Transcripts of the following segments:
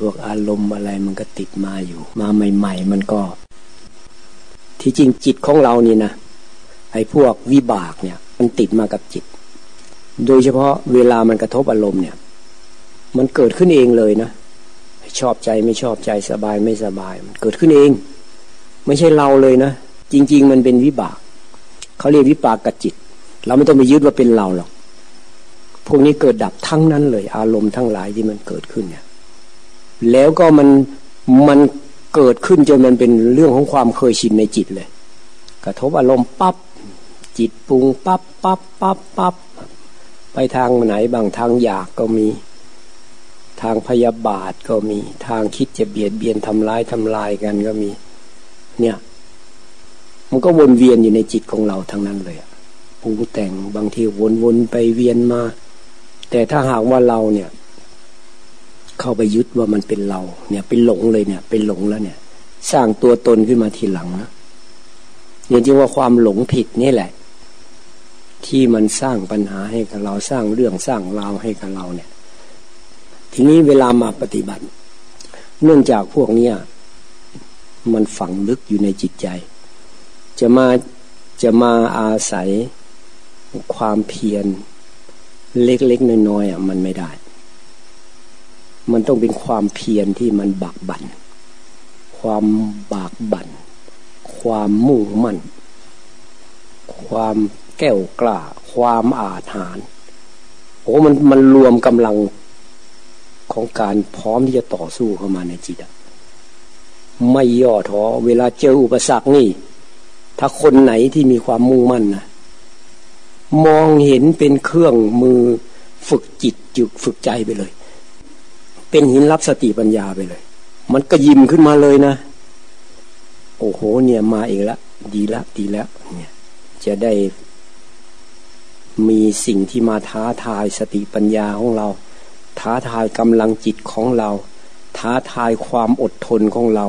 พวกอารมณ์อะไรมันก็ติดมาอยู่ มาใหม่ ๆ มันก็ ที่จริงจิตของเรานี่นะไอ้พวกวิบากเนี่ย มันติดมากับจิต โดยเฉพาะเวลามันกระทบอารมณ์เนี่ย มันเกิดขึ้นเองเลยนะชอบใจไม่ชอบใจสบายไม่สบาย มันเกิดขึ้นเอง ไม่ใช่เราเลยนะจริง ๆ มันเป็นวิบากเขาเรียกวิปากกับจิต เราไม่ต้องไปยึดว่าเป็นเราหรอกพวกนี้เกิดดับทั้งนั้นเลย อารมณ์ทั้งหลายที่มันเกิดขึ้นเนี่ย แล้วก็มันมันเกิดขึ้นจนมันเป็นเรื่องของความเคยชินในจิตเลย กระทบอารมณ์ปับ๊บจิตปรุงปับ๊บปั๊บปั๊บปั๊บไปทางไหนบางทางอยากก็มี ทางพยาบาทก็มีทางคิดจะเบียดเบียนทำร้ายทำลายกันก็มี เนี่ย มันก็วนเวียนอยู่ในจิตของเราทั้งนั้นเลยปรุงแต่งบางทีวนๆไปเวียนมา แต่ถ้าหากว่าเราเนี่ย เข้าไปยึดว่ามันเป็นเรา เนี่ยเป็นหลงเลยเนี่ยเป็นหลงแล้วเนี่ย สร้างตัวตนขึ้นมาทีหลังนะเนี่ยจริงว่าความหลงผิดนี่แหละ ที่มันสร้างปัญหาให้กับเราสร้างเรื่องสร้างราวให้กับเราเนี่ย ทีนี้เวลามาปฏิบัติ เนื่องจากพวกเนี้ยมันฝังลึกอยู่ในจิตใจ จะมาจะมาอาศัยความเพียรเล็กๆน้อยๆอะมันไม่ได้ มันต้องเป็นความเพียรที่มันบากบัน่น ความบากบัน่น ความมุ่งมั่น ความแก้วกล้า ความอาถรรพ์โอ้มันมันรวมกำลังของการพร้อมที่จะต่อสู้เข้ามาในจิตอะไม่ย่อท้อเวลาเจออุปสรรคนี่ ถ้าคนไหนที่มีความมุ่งมั่นนะมองเห็นเป็นเครื่องมือฝึกจิตจุกฝึกใจไปเลย เป็นหินรับสติปัญญาไปเลย มันก็ยิ้มขึ้นมาเลยนะ โอ้โห เนี่ยมาอีกล้วดีล้วดีแล้วเนี่ย จะได้มีสิ่งที่มาท้าทายสติปัญญาของเรา ท้าทายกำลังจิตของเรา ท้าทายความอดทนของเรา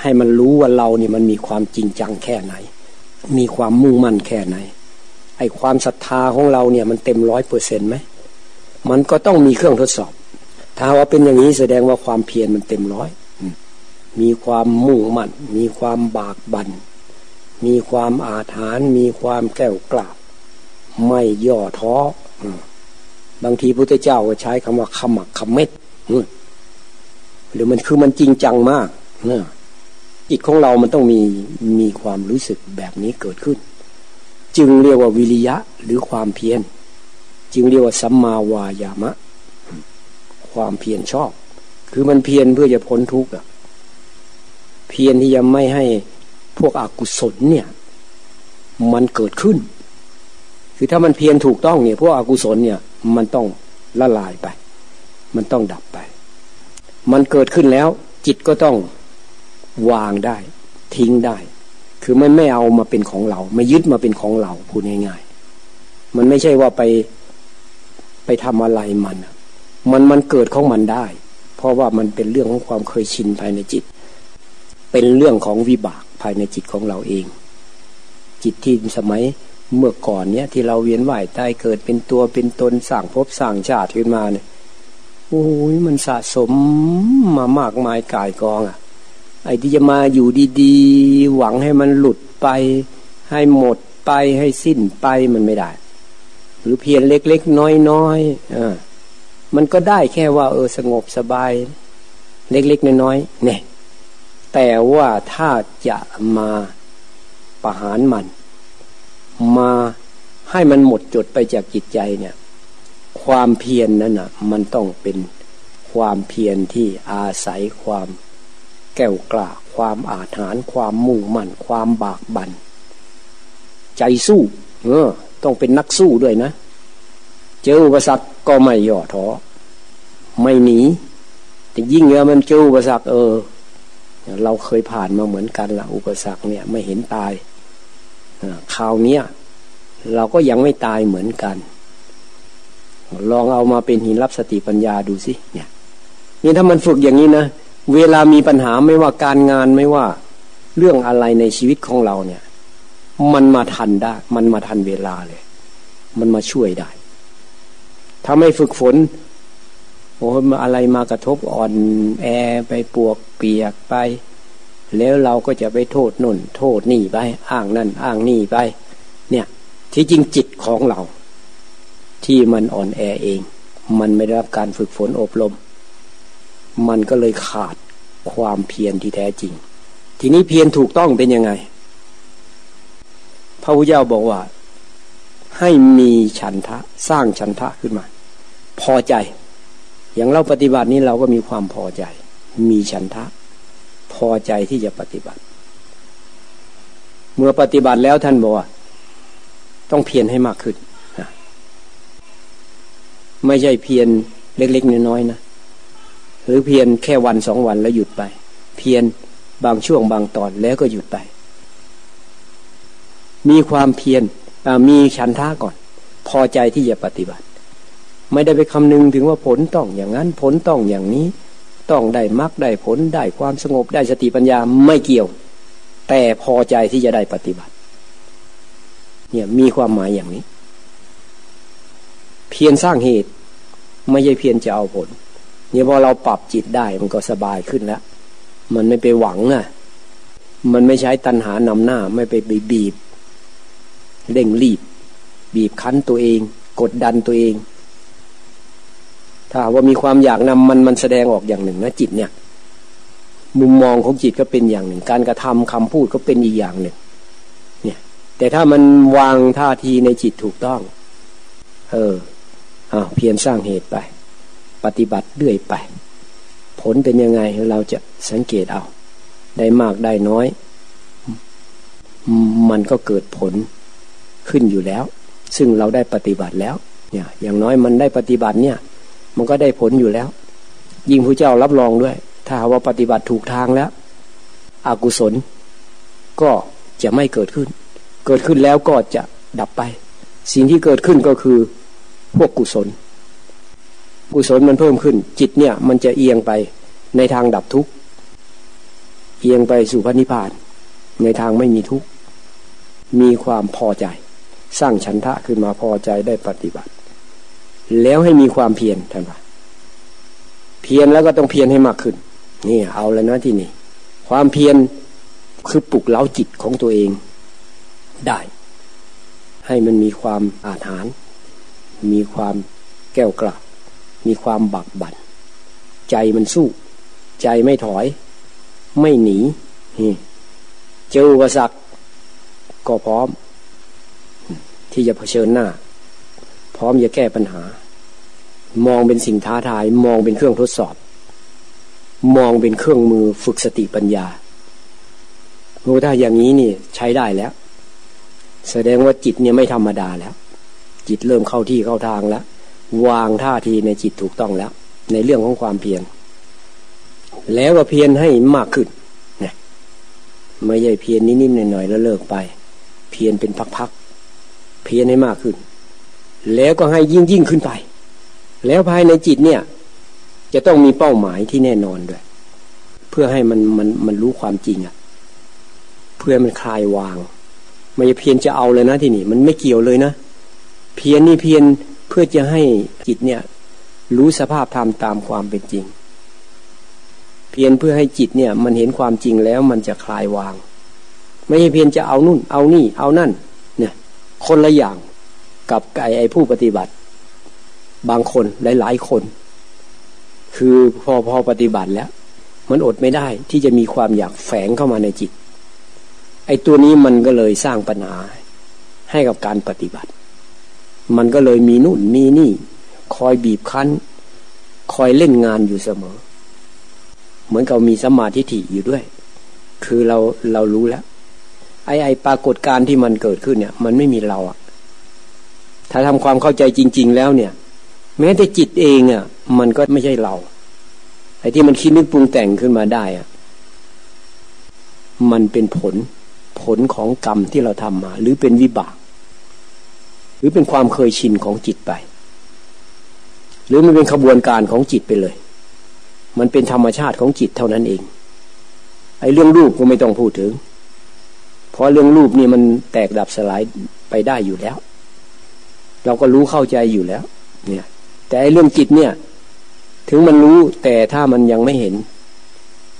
ให้มันรู้ว่าเราเนี่ยมันมีความจริงจังแค่ไหน มีความมุ่งมั่นแค่ไหน ไอ้ความศรัทธาของเราเนี่ย มันเต็มร้อยเปอร์เซ็นต์ไหมมันก็ต้องมีเครื่องทดสอบ ถ้าว่าเป็นอย่างนี้แสดงว่าความเพียรมันเต็มร้อย มีความมุ่งมั่น มีความบากบัน่น มีความอาถรรพ์มีความแก้วกล้าไม่ย่อท้อ บางทีพระเจ้าก็ใช้คำว่าขมักขมเม็ดหรือมันคือมันจริงจังมากจิตของเรามันต้องมีมีความรู้สึกแบบนี้เกิดขึ้น จึงเรียกว่าวิริยะหรือความเพียร จึงเรียกว่าสัมมาวายามะ ความเพียรชอบ คือมันเพียรเพื่อจะพ้นทุกข์อะเพียรที่จะไม่ให้พวกอกุศลเนี่ย มันเกิดขึ้น คือถ้ามันเพียรถูกต้องเนี่ย พวกอกุศลเนี่ย มันต้องละลายไป มันต้องดับไป มันเกิดขึ้นแล้ว จิตก็ต้องวางได้ ทิ้งได้ คือมันไม่เอามาเป็นของเรา ไม่ยึดมาเป็นของเราพูดง่ายๆ มันไม่ใช่ว่าไปไปทำอะไรมัน มันมันเกิดของมันได้ เพราะว่ามันเป็นเรื่องของความเคยชินภายในจิต เป็นเรื่องของวิบากภายในจิตของเราเอง จิตที่สมัยเมื่อก่อนเนี้ยที่เราเวียนว่ายตายเกิดเป็นตัวเป็นตนสั่งพบสั่งชาติขึ้นมาเนี่ยโอ้ยมันสะสมมามากมายกายกองอะ่ะ ไอ้ที่จะมาอยู่ดีๆ หวังให้มันหลุดไป ให้หมดไปให้สิ้นไปมันไม่ได้ หรือเพียงเล็กๆ น้อยๆอ่า มันก็ได้แค่ว่า เออสงบสบาย เล็กๆน้อยๆเนี่ย แต่ว่าถ้าจะมาประหารมัน มาให้มันหมดจดไปจากจิตใจเนี่ย ความเพียรนนั้นอะ มันต้องเป็นความเพียรที่อาศัยความแก้วกล้าความอาถรรพ์ความมุ่งมั่น ความบากบัน่นใจสู้ เออ ต้องเป็นนักสู้ด้วยนะ เจออุปสรรคก็ไม่ย่อท้อไม่หนีแต่ยิ่งเออมันเจออุปสรรคเออ เราเคยผ่านมาเหมือนกันละอุปสรรคเนี่ยไม่เห็นตายคราวเนี้ยเราก็ยังไม่ตายเหมือนกัน ลองเอามาเป็นหินรับสติปัญญาดูสิเนี่ยนี่ถ้ามันฝึกอย่างนี้นะเวลามีปัญหาไม่ว่าการงานไม่ว่าเรื่องอะไรในชีวิตของเราเนี่ย มันมาทันได้ มันมาทันเวลาเลย มันมาช่วยได้ ถ้าไม่ฝึกฝนโอ้มาอะไรมากระทบอ่อนแอไปปวกเปียกไป แล้วเราก็จะไปโทษนุ่น โทษนี่ไป อ้างนั่น อ้างนี่ไป เนี่ย ที่จริงจิตของเรา ที่มันอ่อนแอเอง มันไม่ได้รับการฝึกฝนอบรม มันก็เลยขาดความเพียรที่แท้จริง ทีนี้เพียรถูกต้องเป็นยังไง พระพุทธเจ้าบอกว่า ให้มีฉันทะ สร้างฉันทะขึ้นมา พอใจ อย่างเราปฏิบัตินี้เราก็มีความพอใจ มีฉันทะ พอใจที่จะปฏิบัติ เมื่อปฏิบัติแล้วท่านบอกว่าต้องเพียรให้มากขึ้นไม่ใช่เพียรเล็ก ๆ น้อยๆนะหรือเพียรแค่วันสองวันแล้วหยุดไป เพียรบางช่วงบางตอนแล้วก็หยุดไป มีความเพียรมีฉันท่าก่อน พอใจที่จะปฏิบัติ ไม่ได้ไปคำนึงถึงว่าผลต้องอย่างนั้นผลต้องอย่างนี้ ต้องได้มรรคได้ผลได้ความสงบได้สติปัญญาไม่เกี่ยว แต่พอใจที่จะได้ปฏิบัติ เนี่ยมีความหมายอย่างนี้ เพียรสร้างเหตุ ไม่ใช่เพียรจะเอาผล เนี่ยพอเราปรับจิตได้มันก็สบายขึ้นแล้ว มันไม่ไปหวังอะ มันไม่ใช้ตัณหานำหน้าไม่ไปบีบเร่งรีบ บีบคั้นตัวเอง กดดันตัวเอง ถ้าว่ามีความอยากนำมันมันแสดงออกอย่างหนึ่งนะจิตเนี่ย มุมมองของจิตก็เป็นอย่างหนึ่ง การกระทำคำพูดก็เป็นอีกอย่างหนึ่ง เนี่ย แต่ถ้ามันวางท่าทีในจิตถูกต้อง เออเอาเพียรสร้างเหตุไป ปฏิบัติเรื่อยไป ผลเป็นยังไงเราจะสังเกตเอา ได้มากได้น้อย มันก็เกิดผลขึ้นอยู่แล้ว ซึ่งเราได้ปฏิบัติแล้ว เนี่ย อย่างน้อยมันได้ปฏิบัติเนี่ย มันก็ได้ผลอยู่แล้ว ยิ่งพระเจ้ารับรองด้วย ถ้าว่าปฏิบัติถูกทางแล้ว อกุศลก็จะไม่เกิดขึ้น เกิดขึ้นแล้วก็จะดับไป สิ่งที่เกิดขึ้นก็คือพวกกุศล กุศลมันเพิ่มขึ้น จิตเนี่ยมันจะเอียงไปในทางดับทุกข์ เอียงไปสู่พระนิพพาน ในทางไม่มีทุกข์ มีความพอใจ สร้างฉันทะขึ้นมาพอใจได้ปฏิบัติ แล้วให้มีความเพียรท่านว่าเพียรแล้วก็ต้องเพียรให้มากขึ้น นี่เอาแล้วนะที่นี่ ความเพียรคือปลุกเล้าจิตของตัวเอง ได้ ให้มันมีความอาถรรพ์มีความแก้วกล้ามีความบักบั่นใจมันสู้ ใจไม่ถอย ไม่หนีเจออุปสรรคก็พร้อม ที่จะเผชิญหน้า พร้อมจะแก้ปัญหา มองเป็นสิ่งท้าทาย มองเป็นเครื่องทดสอบ มองเป็นเครื่องมือฝึกสติปัญญาโอ้ถ้าอย่างนี้นี่ใช้ได้แล้ว แสดงว่าจิตเนี่ยไม่ธรรมดาแล้ว จิตเริ่มเข้าที่เข้าทางแล้ว วางท่าทีในจิตถูกต้องแล้ว ในเรื่องของความเพียรแล้วก็เพียรให้มากขึ้นนี่ยไม่ใช่เพียรนิดๆหน่อยๆแล้วเลิกไป เพียรเป็นพักๆเพียรให้มากขึ้น แล้วก็ให้ยิ่งยิ่งขึ้นไป แล้วภายในจิตเนี่ย จะต้องมีเป้าหมายที่แน่นอนด้วย เพื่อให้มันมันมันรู้ความจริงอะ่ะ เพื่อมันคลายวาง ไม่เพียรจะเอาเลยนะที่นี่ มันไม่เกี่ยวเลยนะ เพียรนี่เพียรเพื่อจะให้จิตเนี่ย รู้สภาพธรรมตามความเป็นจริง เพียรเพื่อให้จิตเนี่ย มันเห็นความจริงแล้วมันจะคลายวาง ไม่ใช่เพียรจะเอานู่น เอานี่ เอานั่น เนี่ย คนละอย่าง กับไอ้ไอ้ผู้ปฏิบัติ บางคนหลายๆคน คือพอพอปฏิบัติแล้ว มันอดไม่ได้ที่จะมีความอยากแฝงเข้ามาในจิต ไอ้ตัวนี้มันก็เลยสร้างปัญหาให้กับการปฏิบัติ มันก็เลยมีนู่นมีนี่ คอยบีบคั้น คอยเล่นงานอยู่เสมอ เหมือนกับมีสมาธิถี่อยู่ด้วย คือเราเรารู้แล้ว ไอ้ไอ้ปรากฏการที่มันเกิดขึ้นเนี่ย มันไม่มีเราอะ ถ้าทำความเข้าใจจริง ๆ แล้วเนี่ย แม้แต่จิตเองอะ มันก็ไม่ใช่เราไอ้ที่มันคิดนึกปรุงแต่งขึ้นมาได้อะมันเป็นผลผลของกรรมที่เราทำมา หรือเป็นวิบาก หรือเป็นความเคยชินของจิตไป หรือมันเป็นขบวนการของจิตไปเลย มันเป็นธรรมชาติของจิตเท่านั้นเองไอ้เรื่องรูปก็ไม่ต้องพูดถึง เพราะเรื่องรูปนี่มันแตกดับสลายไปได้อยู่แล้ว เราก็รู้เข้าใจอยู่แล้ว เนี่ย แต่เรื่องจิตเนี่ย ถึงมันรู้แต่ถ้ามันยังไม่เห็น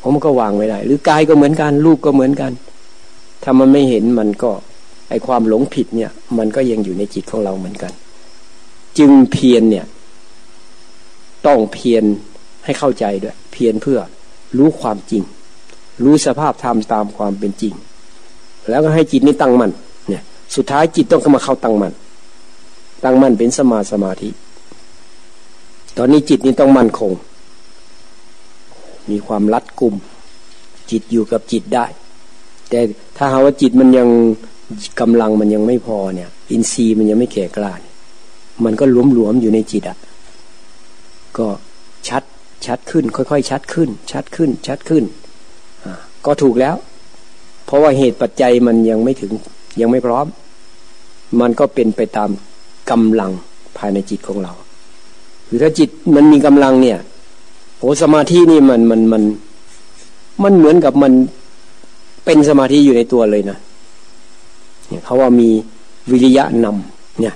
ผมก็วางไม่ได้ หรือกายก็เหมือนกันรูปก็เหมือนกัน ถ้ามันไม่เห็นมันก็ ไอความหลงผิดเนี่ย มันก็ยังอยู่ในจิตของเราเหมือนกัน จึงเพียรเนี่ย ต้องเพียรให้เข้าใจด้วย เพียรเพื่อรู้ความจริง รู้สภาพธรรมตามความเป็นจริง แล้วก็ให้จิตนี้ตั้งมัน่นเนี่ย สุดท้ายจิตต้องเข้ามาเข้าตั้งมัน่น ตั้งมั่นเป็นสมาสมาธิ ตอนนี้จิตนี้ต้องมั่นคง มีความรัดกุม จิตอยู่กับจิตได้ แต่ถ้าหาว่าจิตมันยังกำลังมันยังไม่พอเนี่ย อินทรีย์มันยังไม่แก่กล้ามันก็หลวมๆอยู่ในจิตอะ่ะ ก็ชัดชัดขึ้น ค่อยๆ ชัดขึ้น ชัดขึ้น ชัดขึ้นก็ถูกแล้ว เพราะว่าเหตุปัจจัยมันยังไม่ถึงยังไม่พร้อม มันก็เป็นไปตาม กำลังภายในจิตของเราหรือถ้าจิตมันมีกำลังเนี่ยโอ้สมาธินี่มันมันมันมันเหมือนกับมันเป็นสมาธิอยู่ในตัวเลยนะเนี่ยเขาว่ามีวิริยะนำเนี่ย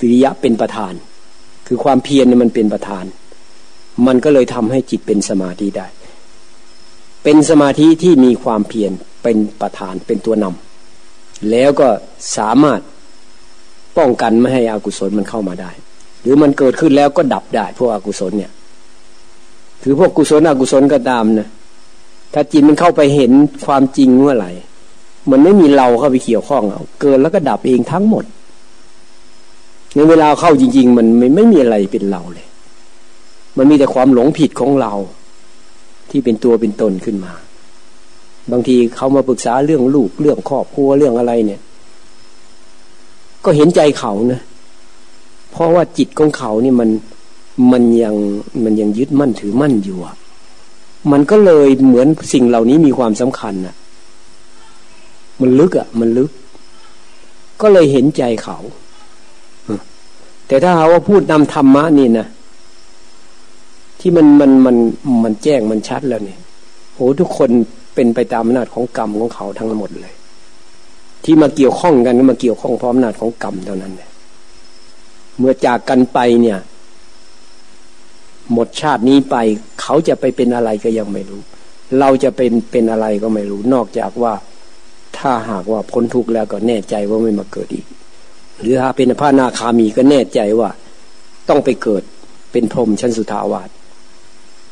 วิริยะเป็นประธาน คือความเพียรเนี่ยมันเป็นประธาน มันก็เลยทำให้จิตเป็นสมาธิได้ เป็นสมาธิที่มีความเพียรเป็นประธานเป็นตัวนำแล้วก็สามารถ ป้องกันไม่ให้อากุศลมันเข้ามาได้ หรือมันเกิดขึ้นแล้วก็ดับได้พวกอกุศลเนี่ยคือพวกกุศลอกุศลก็ตามนะถ้าจิตมันเข้าไปเห็นความจริงเมื่อไหร่ มันไม่มีเราเข้าไปเกี่ยวข้องเอาเกินแล้วก็ดับเองทั้งหมดในเวลาเข้าจริง ๆ มันไม่ไม่มีอะไรเป็นเราเลย มันมีแต่ความหลงผิดของเรา ที่เป็นตัวเป็นตนขึ้นมา บางทีเขามาปรึกษาเรื่องลูกเรื่องครอบครัวเรื่องอะไรเนี่ย ก็เห็นใจเขานะเพราะว่าจิตของเขานี่มันมันยังมันยังยึดมั่นถือมั่นอยู่อะมันก็เลยเหมือนสิ่งเหล่านี้มีความสำคัญอะ มันลึกอะ มันลึก ก็เลยเห็นใจเขาแต่ถ้าหาว่าพูดนำธรรมะนี่นะที่มันมันมันมันแจ้งมันชัดแล้วเนี่ยโหทุกคนเป็นไปตามอำนาจของกรรมของเขาทั้งหมดเลย ที่มาเกี่ยวข้องกันก็มาเกี่ยวข้องพร้อมนาจของกรรมเท่านั้นเนี่ยเมื่อจากกันไปเนี่ย หมดชาตินี้ไป เขาจะไปเป็นอะไรก็ยังไม่รู้ เราจะเป็นเป็นอะไรก็ไม่รู้ นอกจากว่าถ้าหากว่าพ้นทุกข์แล้วก็แน่ใจว่าไม่มาเกิดอีก หรือถ้าเป็นพระนาคามีก็แน่ใจว่า ต้องไปเกิดเป็นพรหมชั้นสุทาวาส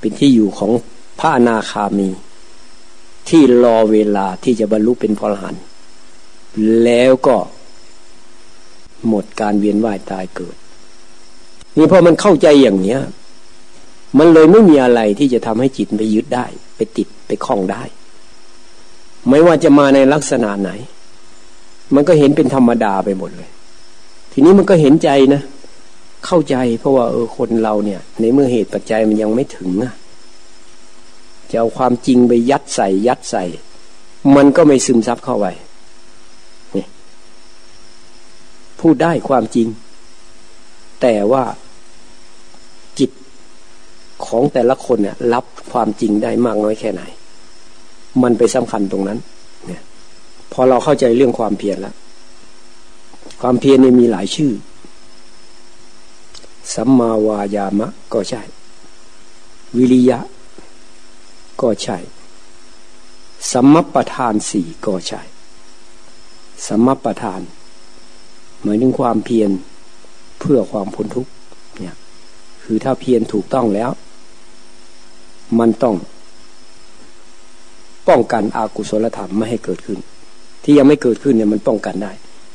เป็นที่อยู่ของพระนาคามี ที่รอเวลาที่จะบรรลุเป็นพรหันต์ แล้วก็หมดการเวียนว่ายตายเกิด นี่พอมันเข้าใจอย่างเนี้ย มันเลยไม่มีอะไรที่จะทำให้จิตไปยึดได้ ไปติดไปคล้องได้ ไม่ว่าจะมาในลักษณะไหน มันก็เห็นเป็นธรรมดาไปหมดเลย ทีนี้มันก็เห็นใจนะ เข้าใจเพราะว่าเออคนเราเนี่ย ในเมื่อเหตุปัจจัยมันยังไม่ถึงอะจะเอาความจริงไปยัดใส่ยัดใส่ มันก็ไม่ซึมซับเข้าไป พูดได้ความจริง แต่ว่าจิตของแต่ละคนเนี่ยรับความจริงได้มากน้อยแค่ไหน มันไปสำคัญตรงนั้น เนี่ย พอเราเข้าใจเรื่องความเพียรแล้ว ความเพียรเนี่ยมีหลายชื่อ สัมมาวายามะ ก็ใช่ วิริยะ ก็ใช่สัมมปทานสี่ก็ใช่สัมมปทาน หมายถึงความเพียรเพื่อความพ้นทุกข์เนี่ย คือถ้าเพียรถูกต้องแล้ว มันต้องป้องกันอากุศลธรรมไม่ให้เกิดขึ้น ที่ยังไม่เกิดขึ้นเนี่ยมันป้องกันได้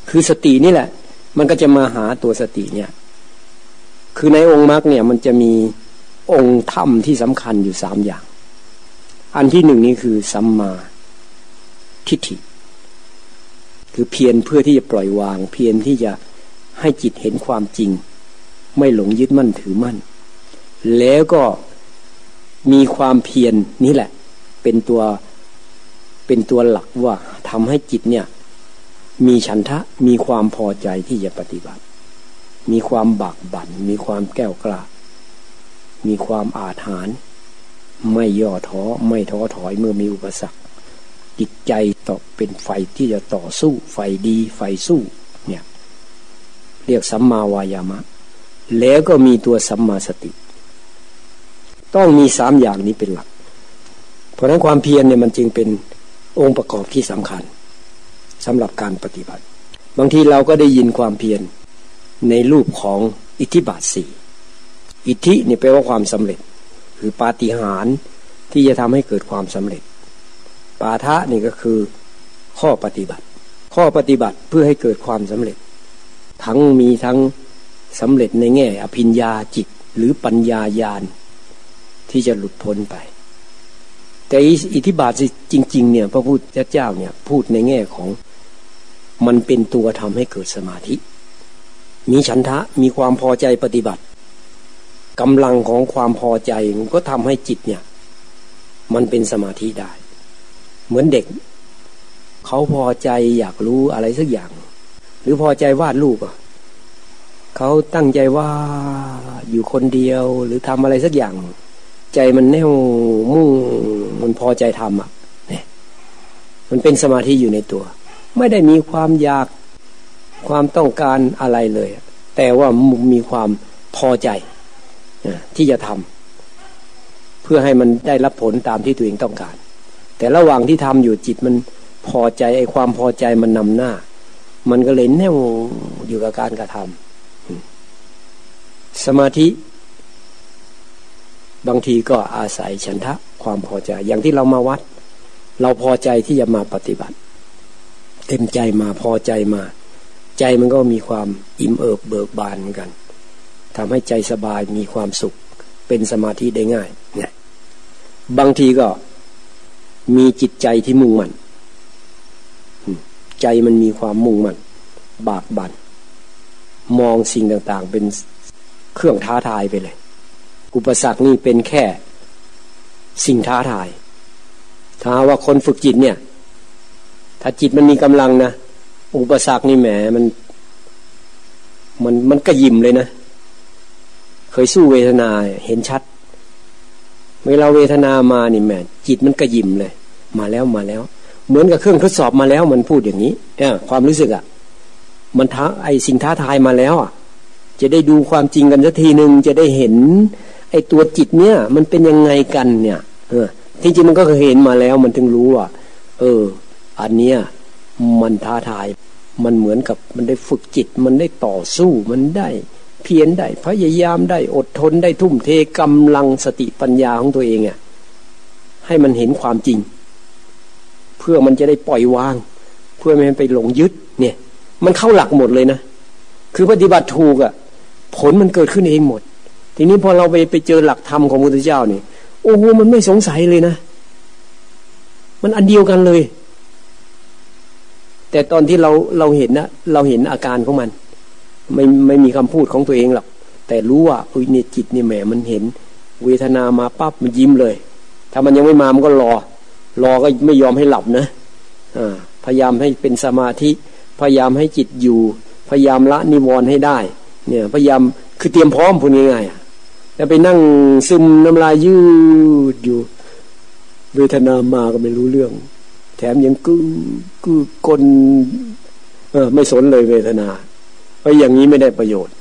คือสตินี่แหละ มันก็จะมาหาตัวสติเนี่ย คือในองค์มรรคเนี่ย มันจะมีองค์ธรรมที่สำคัญอยู่สามอย่าง อันที่หนึ่งนี่คือสัมมาทิฏฐิ คือเพียรเพื่อที่จะปล่อยวาง เพียรที่จะให้จิตเห็นความจริง ไม่หลงยึดมั่นถือมั่น แล้วก็มีความเพียรนนี่แหละ เป็นตัวเป็นตัวหลักว่าทำให้จิตเนี่ย มีฉันทะมีความพอใจที่จะปฏิบัติ มีความบากบัน่นมีความแก้วกล้ามีความอาถรรพ์ไม่ย่อท้อไม่ท้อถอยเมื่อมีอุปสรรค จิตใจต่อเป็นไฟที่จะต่อสู้ ไฟดี ไฟสู้เนี่ยเรียกสัมมาวายามะ แล้วก็มีตัวสัมมาสติ ต้องมีสามอย่างนี้เป็นหลัก เพราะนั้นความเพียรเนี่ยมันจึงเป็นองค์ประกอบที่สำคัญสำหรับการปฏิบัติ บางทีเราก็ได้ยินความเพียรในรูปของอิทธิบาทสี่อิทธินี่แปลว่าความสำเร็จ คือปาฏิหาริย์ที่จะทำให้เกิดความสำเร็จ ปาทะนี่ก็คือข้อปฏิบัติ ข้อปฏิบัติเพื่อให้เกิดความสำเร็จ ทั้งมีทั้งสำเร็จในแง่ อภิญญาจิตหรือปัญญาญาณที่จะหลุดพ้นไป แต่อิทธิบาทจริง ๆ เนี่ยพระพุทธเจ้าเนี่ยพูดในแง่ของมันเป็นตัวทำให้เกิดสมาธิ มีฉันทะมีความพอใจปฏิบัติกำลังของความพอใจมันก็ทำให้จิตเนี่ย มันเป็นสมาธิได้ เหมือนเด็ก เขาพอใจอยากรู้อะไรสักอย่าง หรือพอใจวาดรูปอะเขาตั้งใจว่าอยู่คนเดียวหรือทำอะไรสักอย่าง ใจมันแน่วมุ่งมันพอใจทำอะเนี่ยมันเป็นสมาธิอยู่ในตัว ไม่ได้มีความอยากความต้องการอะไรเลย แต่ว่ามีความพอใจที่จะทำเพื่อให้มันได้รับผลตามที่ตัวเองต้องการ แต่ระหว่างที่ทำอยู่จิตมันพอใจไอ้ความพอใจมันนำหน้า มันก็เลยแน่วอยู่กับการกระทำสมาธิ บางทีก็อาศัยฉันทะความพอใจ อย่างที่เรามาวัด เราพอใจที่จะมาปฏิบัติ เต็มใจมาพอใจมา ใจมันก็มีความอิ่มเอิบเบิกบานเหมือนกันทำให้ใจสบายมีความสุข เป็นสมาธิได้ง่ายเนี่ยบางทีก็ มีจิตใจที่มุ่งมั่นใจมันมีความมุ่งมั่นบากบัน่นมองสิ่งต่างๆ เป็นเครื่องท้าทายไปเลย อุปสรรคนี่เป็นแค่สิ่งท้าทาย ถ้าว่าคนฝึกจิตเนี่ย ถ้าจิตมันมีกำลังนะอุปสรรคนี่แหมมัน มันมันกระยิมเลยนะ เคยสู้เวทนาเห็นชัด เวลาเวทนามานี่แหมจิตมันกระยิมเลย มาแล้วมาแล้ว เหมือนกับเครื่องทดสอบมาแล้วมันพูดอย่างนี้เนี่ยความรู้สึกอะ่ะ มันท้าไอสิ่งท้าทายมาแล้วอะ จะได้ดูความจริงกันสักทีหนึ่งจะได้เห็น ไอตัวจิตเนี่ย มันเป็นยังไงกันเนี่ยเออจริงมันก็เคยเห็นมาแล้ว มันถึงรู้ว่าเออ อันเนี้ยมันท้าทาย มันเหมือนกับมันได้ฝึกจิต มันได้ต่อสู้มันได้ เพียรได้พยายามได้อดทนได้ทุ่มเทกำลังสติปัญญาของตัวเองอะให้มันเห็นความจริง พื่อมันจะได้ปล่อยวาง เพื่อไม่ให้ไปหลงยึด เนี่ย มันเข้าหลักหมดเลยนะคือปฏิบัติถูกอะ ผลมันเกิดขึ้นเองหมด ทีนี้พอเราไปไปเจอหลักธรรมของพระพุทธเจ้านี่โอ้โหมันไม่สงสัยเลยนะ มันอันเดียวกันเลย แต่ตอนที่เราเราเห็นนะเราเห็นอาการของมัน ไม่ไม่มีคำพูดของตัวเองหรอกแต่รู้ว่าอุ้ยเนี่ยจิตเนี่ยแหมมันเห็น เวทนามาปั๊บมันยิ้มเลย ถ้ามันยังไม่มามันก็รอ รอก็ไม่ยอมให้หลับนะพยายามให้เป็นสมาธิ พยายามให้จิตอยู่ พยายามละนิวรณ์ให้ได้ เนี่ย พยายามคือเตรียมพร้อมพูดง่ายๆแล้วไปนั่งซึมน้ำลายยืดอยู่เวทนามาก็ไม่รู้เรื่อง แถมยังกือกึกลเออไม่สนเลยเวทนาเพราะอย่างนี้ไม่ได้ประโยชน์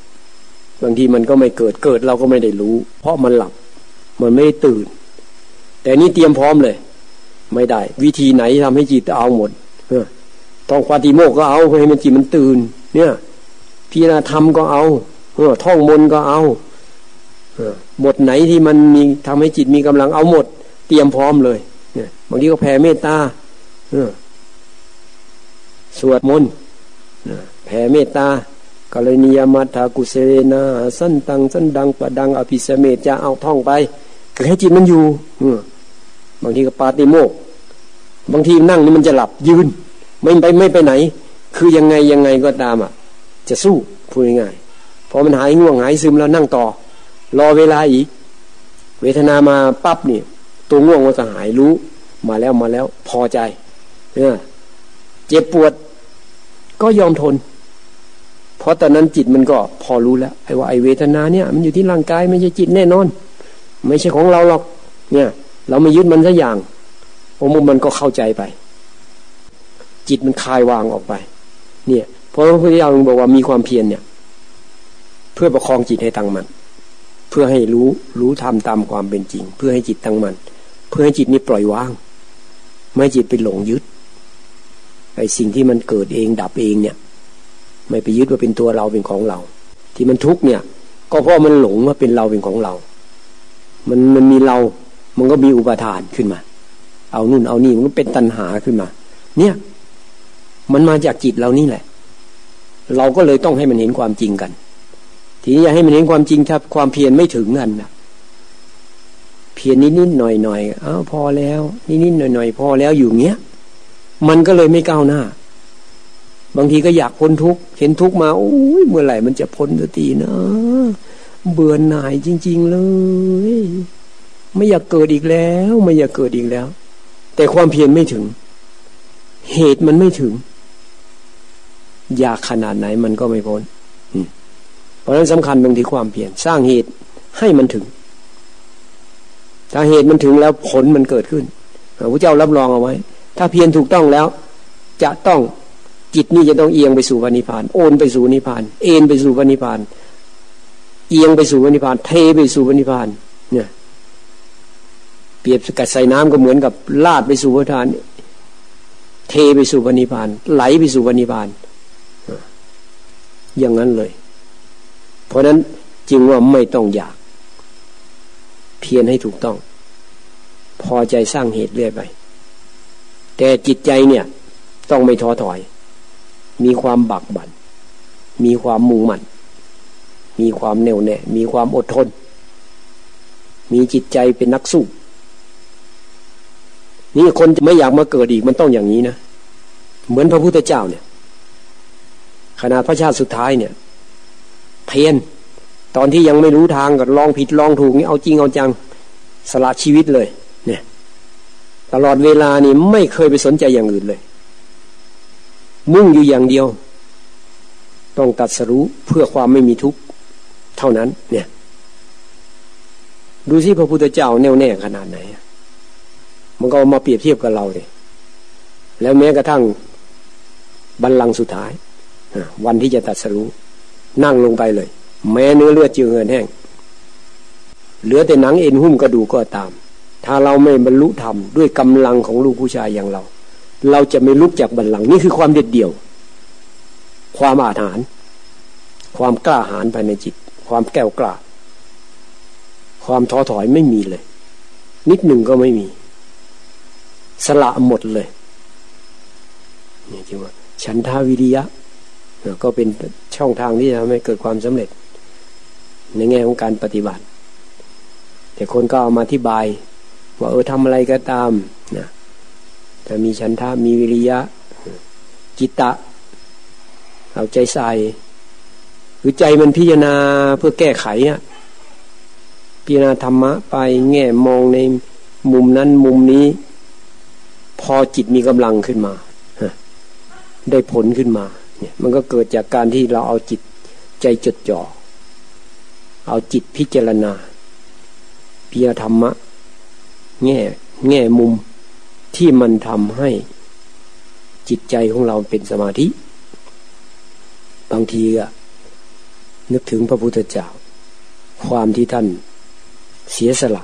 บางทีมันก็ไม่เกิดเกิดเราก็ไม่ได้รู้ เพราะมันหลับ มันไม่ตื่น แต่นี่เตรียมพร้อมเลย ไม่ได้ วิธีไหนทำให้จิตเอาหมดเออท่องปาติโมกก็เอาให้มันจิตมันตื่น เนี่ยพิจารณาธรรมก็เอาเออท่องมนก็เอาเออบทไหนที่มันมีทำให้จิตมีกำลังเอาหมด เตรียมพร้อมเลย เนี่ยบางทีก็แผ่เมตตาเออสวดมนต์แผ่เมตตากรณียมัทากุเสนาสั้นตังสั้นดังปะดังอภิสเมจะเอาท่องไปให้จิตมันอยู่ บางทีก็ปาติโมก บางทีนั่งนี่มันจะหลับยืน ไม่ไปไม่ไปไหน คือยังไงยังไงก็ตามอะ จะสู้พูดง่ายพอมันหายง่วงหายซึมแล้วนั่งต่อ รอเวลาอีก เวทนามาปั๊บเนี่ยตัวง่วงมันจะหายรู้ มาแล้วมาแล้ว พอใจเนี่ยเจ็บปวด ก็ยอมทน เพราะตอนนั้นจิตมันก็พอรู้แล้วไอ้ว่าไอ้เวทนาเนี่ย มันอยู่ที่ร่างกายไม่ใช่จิตแน่นอน ไม่ใช่ของเราหรอก เนี่ย เราไม่ยึดมันสักอย่างโอ้มมันก็เข้าใจไป จิตมันคลายวางออกไป เนี่ย เพราะพระพุทธเจ้าบอกว่ามีความเพียรเนี่ย เพื่อประคองจิตให้ตั้งมันเพื่อให้รู้รู้ทำตามความเป็นจริง เพื่อให้จิตตั้งมันเพื่อให้จิตนี้ปล่อยวาง ไม่จิตไปหลงยึดไอ้สิ่งที่มันเกิดเองดับเองเนี่ย ไม่ไปยึดว่าเป็นตัวเราเป็นของเรา ที่มันทุกเนี่ย ก็เพราะมันหลงว่าเป็นเราเป็นของเรา มันมันมีเรา มันก็มีอุปทานขึ้นมา เอานู่นเอานี่มันก็เป็นตัณหาขึ้นมา เนี่ย มันมาจากจิตเรานี่แหละ เราก็เลยต้องให้มันเห็นความจริงกัน ทีนี้อยากให้มันเห็นความจริงถ้าความเพียรไม่ถึงกันนะเพียรนิดๆหน่อยๆอ้าวพอแล้วนิดๆหน่อยๆพอแล้วอยู่เงี้ย มันก็เลยไม่ก้าวหน้า บางทีก็อยากพ้นทุกข์เห็นทุกข์มาโอ้ยเมื่อไหร่มันจะพ้นสักทีนะเบื่อหน่ายจริง ๆ เลย ไม่อยากเกิดอีกแล้ว ไม่อยากเกิดอีกแล้ว แต่ความเพียรไม่ถึง เหตุมันไม่ถึง อยากขนาดไหนมันก็ไม่พ้นเพราะฉะนั้นสำคัญตรงที่ความเพียรสร้างเหตุให้มันถึง ถ้าเหตุมันถึงแล้วผลมันเกิดขึ้นพระเจ้ารับรองเอาไว้ ถ้าเพียรถูกต้องแล้ว จะต้องจิตนี้จะต้องเอียงไปสู่วันิพาน โอนไปสู่นิพาน เอ็นไปสู่วันิพาน เอียงไปสู่วันิพาน เทไปสู่วันิพาน เนี่ย เปรียบกับใส่น้ำก็เหมือนกับลาดไปสู่วัฏาน เทไปสู่วันิพาน ไหลไปสู่วันิพานอย่างนั้นเลย เพราะนั้นจึงว่าไม่ต้องอยาก เพียรให้ถูกต้อง พอใจสร้างเหตุเรื่อยไป แต่จิตใจเนี่ย ต้องไม่ท้อถอย มีความบักบัน่นมีความมุ่งมั่นมีความแน่วแน่ มีความอดทน มีจิตใจเป็นนักสู้ นี่คนไม่อยากมาเกิดอีกมันต้องอย่างนี้นะ เหมือนพระพุทธเจ้าเนี่ย ขนาดพระชาติสุดท้ายเนี่ย เพียนตอนที่ยังไม่รู้ทางก็ลองผิดลองถูกนี่เอาจริงเอาจังสละชีวิตเลย เนี่ย ตลอดเวลานี่ไม่เคยไปสนใจอย่างอื่นเลย มุ่งอยู่อย่างเดียว ต้องตัดสรู้เพื่อความไม่มีทุกข์เท่านั้น เนี่ย ดูสิพระพุทธเจ้าแน่วแน่ขนาดไหน มันก็มาเปรียบเทียบกับเราเลยแล้วแม้กระทั่งบัลลังก์สุดท้ายวันที่จะตัดสรู้นั่งลงไปเลย แม้เนื้อเลือดเจือเงินแห้ง เหลือแต่หนังเอ็นหุ้มกระดูกก็ตาม ถ้าเราไม่บรรลุธรรมด้วยกำลังของลูกผู้ชายอย่างเรา เราจะไม่ลุกจากบัลลังก์นี่คือความเด็ดเดี่ยว ความอาถรรพ์ความกล้าหาญภายในจิต ความแก้วกล้า ความท้อถอยไม่มีเลย นิดหนึ่งก็ไม่มี สละหมดเลยนี่จริงว่า ฉันทาวิริยะ ก็เป็นช่องทางที่ทำให้เกิดความสำเร็จ ในแง่ของการปฏิบัติ แต่คนก็เอามาอธิบาย ว่าเออทำอะไรก็ตามนะถ้ามีฉันทามีวิริยะ จิตตะ เอาใจใส่หรือใจมันพิจารณาเพื่อแก้ไขอะพิจารณาธรรมะไปแง่มองในมุมนั้นมุมนี้ พอจิตมีกำลังขึ้นมาได้ผลขึ้นมา เนี่ย มันก็เกิดจากการที่เราเอาจิตใจจดจ่อ เอาจิตพิจารณาพิจารณาธรรมะ แง่ แง่มุมที่มันทำให้จิตใจของเราเป็นสมาธิ บางทีก็นึกถึงพระพุทธเจ้า ความที่ท่านเสียสละ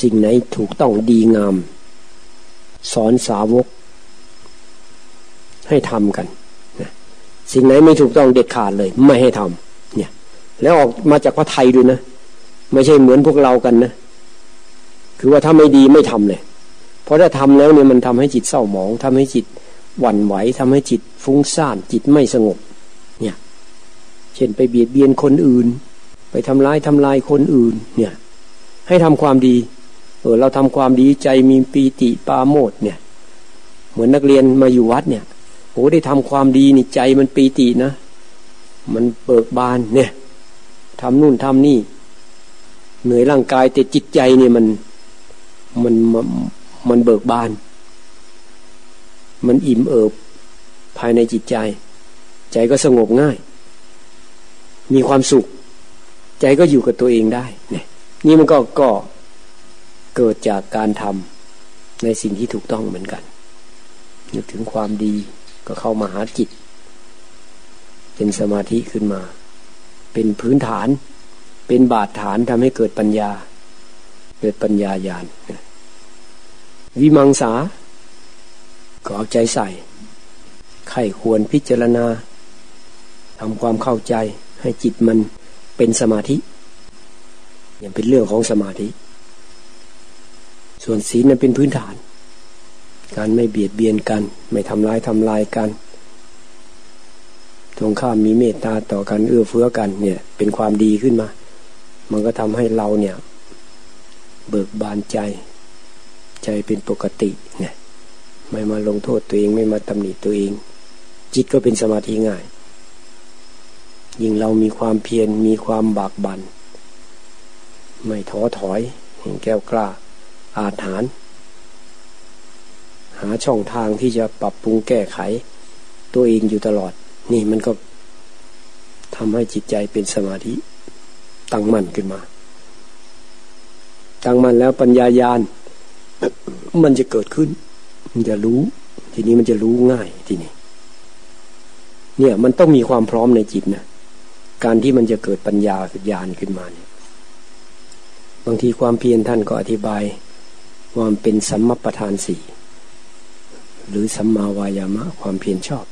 สิ่งไหนถูกต้องดีงาม สอนสาวกให้ทำกันนะสิ่งไหนไม่ถูกต้องเด็ดขาดเลย ไม่ให้ทำเนี่ย แล้วออกมาจากพระไทยด้วยนะ ไม่ใช่เหมือนพวกเรากันนะ คือว่าถ้าไม่ดีไม่ทำเลย เพราะถ้าทำแล้วเนี่ยมันทำให้จิตเศร้าหมองทำให้จิตหวั่นไหวทำให้จิตฟุ้งซ่าน จิตไม่สงบ เนี่ย เช่นไปเบียดเบียนคนอื่น ไปทำร้ายทำลายคนอื่น เนี่ย ให้ทำความดี เออเราทำความดีใจมีปีติปาโมดเนี่ย เหมือนนักเรียนมาอยู่วัดเนี่ยโอ้ได้ทำความดีนี่ใจมันปีตินะ มันเบิกบานเนี่ยทำนู่นทำนี่ เหนื่อยร่างกายแต่จิตใจเนี่ยมันมันมันเบิกบาน มันอิ่มเอิบภายในจิตใจ ใจก็สงบง่าย มีความสุข ใจก็อยู่กับตัวเองได้ เนี่ย นี่มันก็ก็ เกิดจากการทำในสิ่งที่ถูกต้องเหมือนกัน นึกถึงความดีก็เข้ามาหาจิต เป็นสมาธิขึ้นมา เป็นพื้นฐาน เป็นบาดฐานทำให้เกิดปัญญา เกิดปัญญาญาณวิมังสา ก็เอาใจใส่ไข้ควรพิจารณาทำความเข้าใจให้จิตมันเป็นสมาธิ อย่างเป็นเรื่องของสมาธิ ส่วนศีลนั้นเป็นพื้นฐาน การไม่เบียดเบียนกัน ไม่ทำร้ายทำลายกันตรงข้ามมีเมตตาต่อกันเอื้อเฟื้อกันเนี่ย เป็นความดีขึ้นมา มันก็ทำให้เราเนี่ย เบิกบานใจ ใจเป็นปกติเนี่ยไม่มาลงโทษตัวเองไม่มาตำหนิตัวเอง จิตก็เป็นสมาธิง่าย ยิ่งเรามีความเพียรมีความบากบัน่นไม่ท้อถอยแก้วกล้า อาถาน หาช่องทางที่จะปรับปรุงแก้ไข ตัวเองอยู่ตลอด นี่มันก็ทำให้จิตใจเป็นสมาธิ ตั้งมั่นขึ้นมา ตั้งมั่นแล้วปัญญายาณมันจะเกิดขึ้น มันจะรู้ ทีนี้มันจะรู้ง่ายทีนี้เนี่ยมันต้องมีความพร้อมในจิตนะการที่มันจะเกิดปัญญาญาณขึ้นมาเนี่ย บางทีความเพียรท่านก็อธิบาย ความเป็นสัมมประธานสี่หรือสัมมาวายามะ ความเพียรชอบ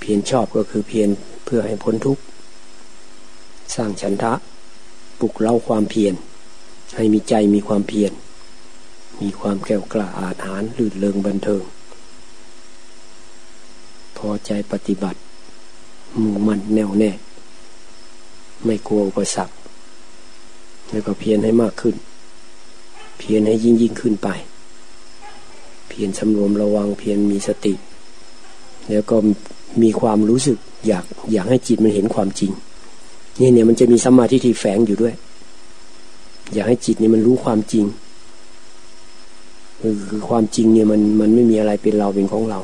เพียรชอบก็คือเพียรเพื่อให้พ้นทุกข์ สร้างฉันทะปลุกเล่าความเพียร ให้มีใจมีความเพียร มีความแก้วกล้าอาถรรลื่นเริงบันเทิง พอใจปฏิบัติ มุ่งมั่นแน่วแน่ ไม่กลัวอุปสรรคแล้วก็เพียรให้มากขึ้น เพียรให้ยิ่งยิ่งขึ้นไป เพียรสำรวมระวังเพียรมีสติ แล้วก็มีความรู้สึกอยากอยากให้จิตมันเห็นความจริงนี่เนี่ยมันจะมีสมาธิที่แฝงอยู่ด้วย อยากให้จิตนี่มันรู้ความจริงคือความจริงเนี่ยมันมันไม่มีอะไรเป็นเราเป็นของเรา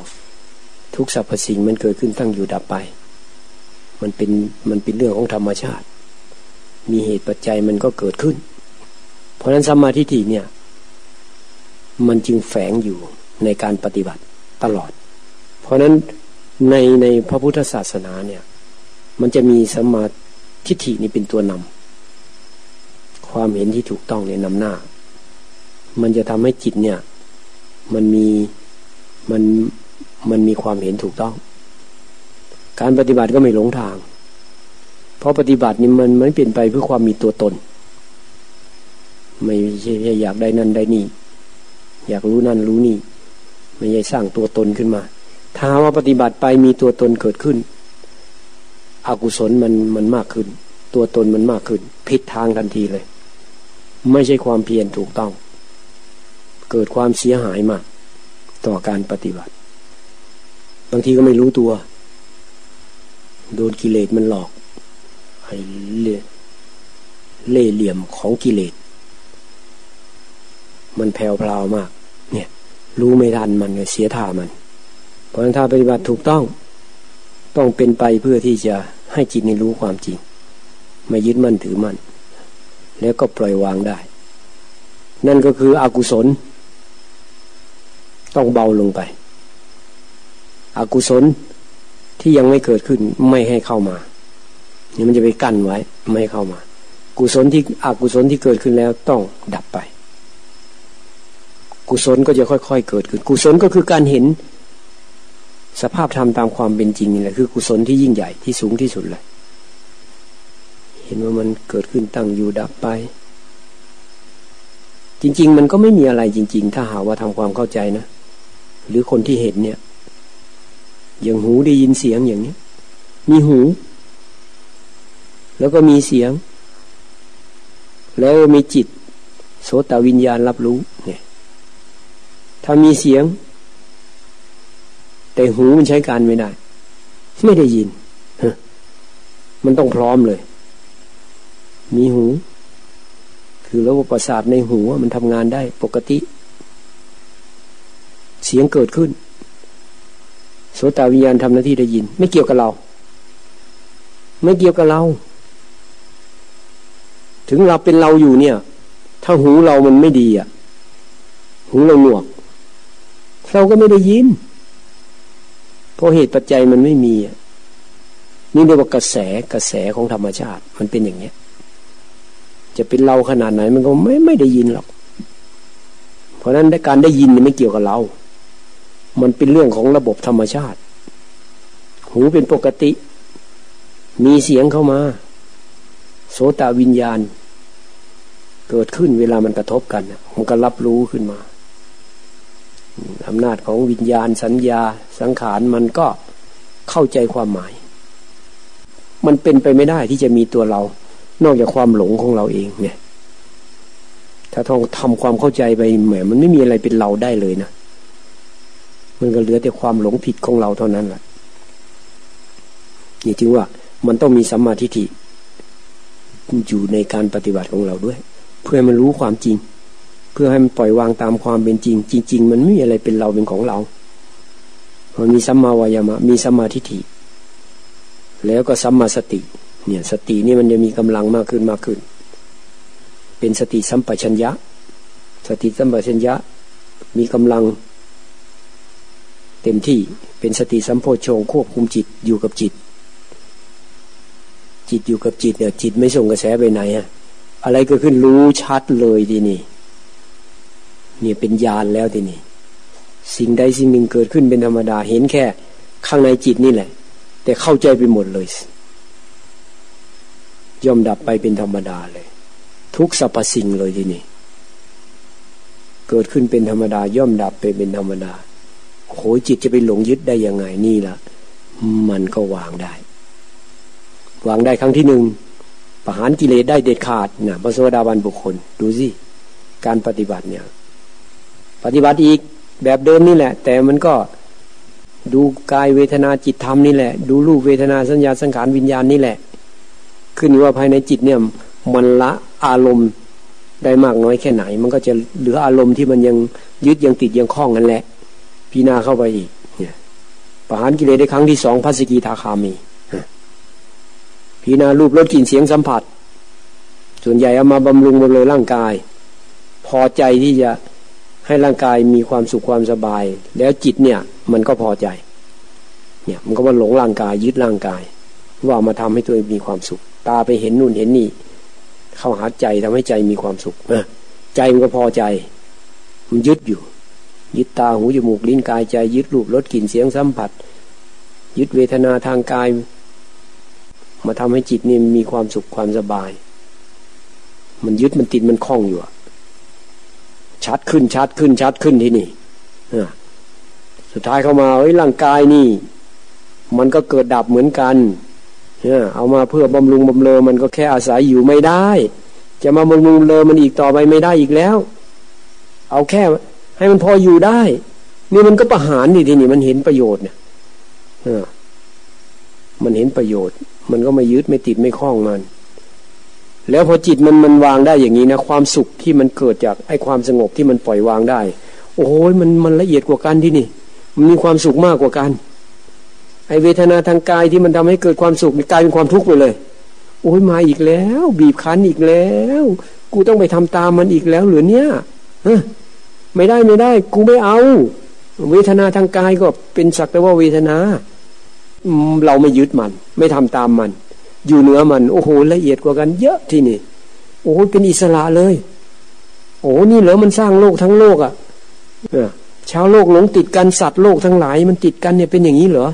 ทุกสรรพสิ่งมันเกิดขึ้นตั้งอยู่ดับไป มันเป็นมันเป็นเรื่องของธรรมชาติ มีเหตุปัจจัยมันก็เกิดขึ้น เพราะฉะนั้นสมาธิฏเนี่ย มันจึงแฝงอยู่ในการปฏิบัติตลอด เพราะฉะนั้นในในพระพุทธศาสนาเนี่ย มันจะมีสมาธิฏนี่เป็นตัวนำความเห็นที่ถูกต้องเนี่ยนำหน้า มันจะทำให้จิตเนี่ย มันมีมันมันมีความเห็นถูกต้อง การปฏิบัติก็ไม่หลงทาง เพราะปฏิบัตินี่มันมันเปลี่ยนไปเพื่อความมีตัวตน ไม่ใช่อยากได้นั่นได้นี่ อยากรู้นั่นรู้นี่ ไม่ใช่สร้างตัวตนขึ้นมา ถ้าว่าปฏิบัติไปมีตัวตนเกิดขึ้น อกุศลมันมันมากขึ้น ตัวตนมันมากขึ้น ผิดทางทันทีเลย ไม่ใช่ความเพียรถูกต้อง เกิดความเสียหายมาก ต่อการปฏิบัติ บางทีก็ไม่รู้ตัว โดนกิเลสมันหลอกเล่เล่เหลี่ยมของกิเลส มันแผ่วพลาวมาก เนี่ย รู้ไม่ทันมันเสียท่ามัน เพราะฉะนั้นถ้าปฏิบัติถูกต้อง ต้องเป็นไปเพื่อที่จะให้จิตนี้รู้ความจริง ไม่ยึดมั่นถือมั่น แล้วก็ปล่อยวางได้ นั่นก็คืออกุศล ต้องเบาลงไป อกุศลที่ยังไม่เกิดขึ้นไม่ให้เข้ามานี่มันจะไปกั้นไว้ ไม่ให้เข้ามา กุศลที่อกุศลที่เกิดขึ้นแล้วต้องดับไป กุศลก็จะค่อยๆเกิดขึ้นกุศลก็คือการเห็น สภาพธรรมตามความเป็นจริงนี่แหละคือ กุศลที่ยิ่งใหญ่ที่สูงที่สุดเลยเห็นว่ามันเกิดขึ้นตั้งอยู่ดับไป จริง ๆ มันก็ไม่มีอะไรจริง ๆ ถ้าหาว่าทำความเข้าใจนะ หรือคนที่เห็นเนี่ย อย่างหูได้ยินเสียงอย่างนี้มีหู แล้วก็มีเสียง แล้วมีจิต โสตวิญญาณรับรู้เนี่ย ถ้ามีเสียง แต่หูมันใช้การไม่ได้ ไม่ได้ยินมันต้องพร้อมเลย มีหู คือระบบประสาทในหูมันทำงานได้ปกติ เสียงเกิดขึ้นโสตวิญญาณทำหน้าที่ได้ยิน ไม่เกี่ยวกับเรา ไม่เกี่ยวกับเรา ถึงเราเป็นเราอยู่เนี่ย ถ้าหูเรามันไม่ดีอะ หูเราหนวก เราก็ไม่ได้ยินเพราะเหตุปัจจัยมันไม่มีนี่เรียกว่ากระแสกระแสของธรรมชาติ มันเป็นอย่างเนี้ย จะเป็นเราขนาดไหนมันก็ไม่ไม่ได้ยินหรอก เพราะนั้นการได้ยินไม่เกี่ยวกับเรา มันเป็นเรื่องของระบบธรรมชาติ หูเป็นปกติ มีเสียงเข้ามา โสตวิญญาณ เกิดขึ้นเวลามันกระทบกันมันก็รับรู้ขึ้นมา อำนาจของวิญญาณสัญญาสังขารมันก็เข้าใจความหมาย มันเป็นไปไม่ได้ที่จะมีตัวเรา นอกจากความหลงของเราเองเนี่ย ถ้าต้องทำความเข้าใจไปแหมมันไม่มีอะไรเป็นเราได้เลยนะมันก็เหลือแต่ความหลงผิดของเราเท่านั้นแหละนี่จึงว่ามันต้องมีสัมมาทิฏฐิอยู่ในการปฏิบัติของเราด้วย เพื่อมันรู้ความจริง เพื่อให้มันปล่อยวางตามความเป็นจริง จริง ๆ มันไม่มีอะไรเป็นเราเป็นของเรา มันมีสัมมาวายามะ มีสัมมาทิฏฐิ แล้วก็สัมมาสติ เนี่ยสตินี่มันจะมีกำลังมากขึ้นมากขึ้น เป็นสติสัมปชัญญะ สติสัมปชัญญะ มีกำลัง เต็มที่เป็นสติสัมโพชงควบคุมจิตอยู่กับจิต จิตอยู่กับจิตเนี่ยจิตไม่ส่งกระแสไปไหนอะอะไรก็ขึ้นรู้ชัดเลยทีนี่ เนี่ยเป็นญาณแล้วทีนี้สิ่งใดสิ่งหนึ่งเกิดขึ้นเป็นธรรมดาเห็นแค่ ข้างในจิตนี่แหละ แต่เข้าใจไปหมดเลย ย่อมดับไปเป็นธรรมดาเลย ทุกสรรพสิ่งเลยทีนี้เกิดขึ้นเป็นธรรมดา ย่อมดับไปเป็นธรรมดาโหจิตจะไปหลงยึดได้ยังไงนี่ล่ะ มันก็วางได้ วางได้ครั้งที่หนึ่งประหารกิเลสได้เด็ดขาดนะพระโสดาบันบุคคล ดูสิ การปฏิบัติเนี่ย ปฏิบัติอีกแบบเดิมนี่แหละ แต่มันก็ดูกายเวทนาจิตธรรมนี่แหละ ดูรูปเวทนาสัญญาสังขารวิญญาณนี่แหละ ขึ้นว่าภายในจิตเนี่ยมันละอารมณ์ได้มากน้อยแค่ไหน มันก็จะเหลืออารมณ์ที่มันยังยึดยังติดยังคล้องกันแหละ พีนาเข้าไปอีกเนี่ยประหารกิเลสได้ครั้งที่สองพัสกิทาคามีพีนารูปรสกลิ่นเสียงสัมผัส ส่วนใหญ่เอามาบำรุงบำเรอร่างกาย พอใจที่จะ ให้ร่างกายมีความสุขความสบาย แล้วจิตเนี่ยมันก็พอใจ เนี่ยมันก็มาหลงร่างกายยึดร่างกาย ว่ามาทำให้ตัวเองมีความสุข ตาไปเห็นนู่นเห็นนี่ เข้าหาใจทำให้ใจมีความสุขนะใจมันก็พอใจ มันยึดอยู่ ยึดตาหูจมูกลิ้นกายใจ ยึดรูปรสกลิ่นเสียงสัมผัส ยึดเวทนาทางกาย มาทำให้จิตนี่มีความสุขความสบาย มันยึดมันติดมันคล้องอยู่อะ ชัดขึ้นชัดขึ้นชัดขึ้นที่นี่สุดท้ายเข้ามาเอ้ยร่างกายนี่ มันก็เกิดดับเหมือนกันเอามาเพื่อบำรุงบำเรอมันก็แค่อาศัยอยู่ไม่ได้ จะมาบำรุงเลอมันอีกต่อไปไม่ได้อีกแล้ว เอาแค่ ให้มันพออยู่ได้ นี่มันก็ประหารนี่ทีนี่มันเห็นประโยชน์เนี่ยมันเห็นประโยชน์ มันก็ไม่ยึดไม่ติดไม่คล้องมัน แล้วพอจิตมันมันวางได้อย่างนี้นะความสุขที่มันเกิดจากไอ้ความสงบที่มันปล่อยวางได้ โอ้โหมันมันละเอียดกว่ากันที่นี่ มันมีความสุขมากกว่ากันไอ้เวทนาทางกายที่มันทำให้เกิดความสุขกลายเป็นความทุกข์ไปเลย โอ้ยมาอีกแล้ว บีบคั้นอีกแล้ว กูต้องไปทำตามมันอีกแล้วหรือเนี้ยไม่ได้ไม่ได้ กูไม่เอา เวทนาทางกายก็เป็นสักแต่ว่าเวทนา เราไม่ยึดมัน ไม่ทำตามมัน อยู่เหนือมัน โอ้โหละเอียดกว่ากันเยอะที่นี่ โอ้เป็นอิสระเลย โอ้นี่เหรอมันสร้างโลกทั้งโลกอะ่ะชาวโลกหลงติดกันสัตว์โลกทั้งหลาย มันติดกันเนี่ยเป็นอย่างนี้เหรอ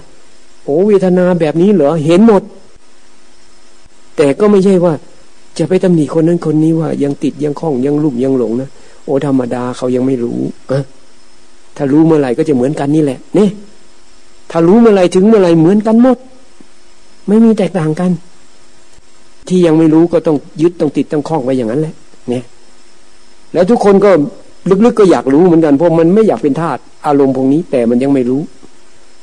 โอ้เวทนาแบบนี้เหรอเห็นหมด แต่ก็ไม่ใช่ว่า จะไปตำหนิคนนั้นคนนี้ว่า ยังติดยังคล้องยังลุ่มยังหลงนะโอ้ธรรมดาเขายังไม่รู้อะถ้ารู้เมื่อไหร่ก็จะเหมือนกันนี่แหละเนี่ยถ้ารู้เมื่อไหร่ถึงเมื่อไหร่เหมือนกันหมด ไม่มีแตกต่างกัน ที่ยังไม่รู้ก็ต้องยึดต้องติดต้องคล้องไว้อย่างนั้นแหละเนี่ยแล้วทุกคนก็ลึกๆก็อยากรู้เหมือนกันเพราะมันไม่อยากเป็นทาสอารมณ์พวกนี้ แต่มันยังไม่รู้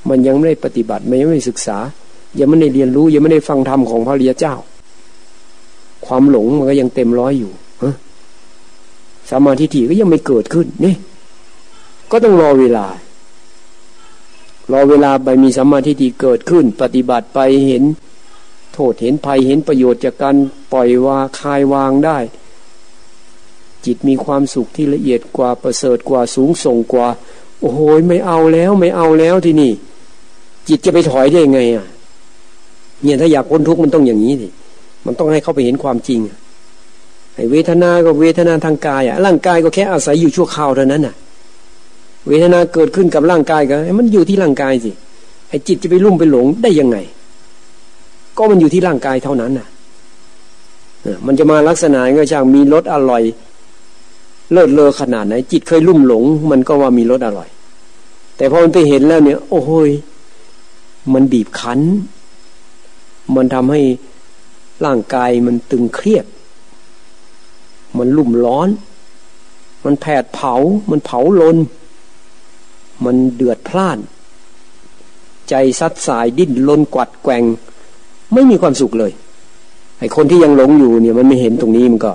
มันยังไม่ได้ปฏิบัติมันยังไม่ศึกษา ยังไม่ได้เรียนรู้ ยังไม่ได้ฟังธรรมของพระริยเจ้า ความหลงมันก็ยังเต็มร้อยอยู่ฮสมาธิถี่ก็ยังไม่เกิดขึ้นนี่ก็ต้องรอเวลา รอเวลาไปมีสมาธิที่เกิดขึ้น ปฏิบัติไปเห็น โทษเห็นภัยเห็นประโยชน์จากการปล่อยวาคายวางได้ จิตมีความสุขที่ละเอียดกว่าประเสริฐกว่าสูงส่งกว่า โอ้โหไม่เอาแล้วไม่เอาแล้วที่นี่ จิตจะไปถอยได้ยังไงอะเนี่ยถ้าอยากพ้นทุกข์มันต้องอย่างนี้สิมันต้องให้เข้าไปเห็นความจริงไอ้เวทนาก็เวทนาทางกายอะร่างกายก็แค่อาศัยอยู่ชั่วคราวเท่านั้นน่ะ เวทนาเกิดขึ้นกับร่างกายก็มันอยู่ที่ร่างกายสิไอ้จิตจะไปลุ่มไปหลงได้ยังไง ก็มันอยู่ที่ร่างกายเท่านั้นน่ะมันจะมาลักษณะก็ช่างมีรสอร่อย เลิศเลอขนาดไหน จิตเคยลุ่มหลง มันก็ว่ามีรสอร่อย แต่พอมันไปเห็นแล้วเนี่ย โอ้โหมันบีบคั้น มันทำให้ร่างกายมันตึงเครียด มันลุ่มร้อน มันแผดเผา มันเผาลน มันเดือดพล่าน ใจซัดสายดิ้นลนกวัดแกง ไม่มีความสุขเลยไอ้คนที่ยังหลงอยู่เนี่ย มันไม่เห็นตรงนี้มันก็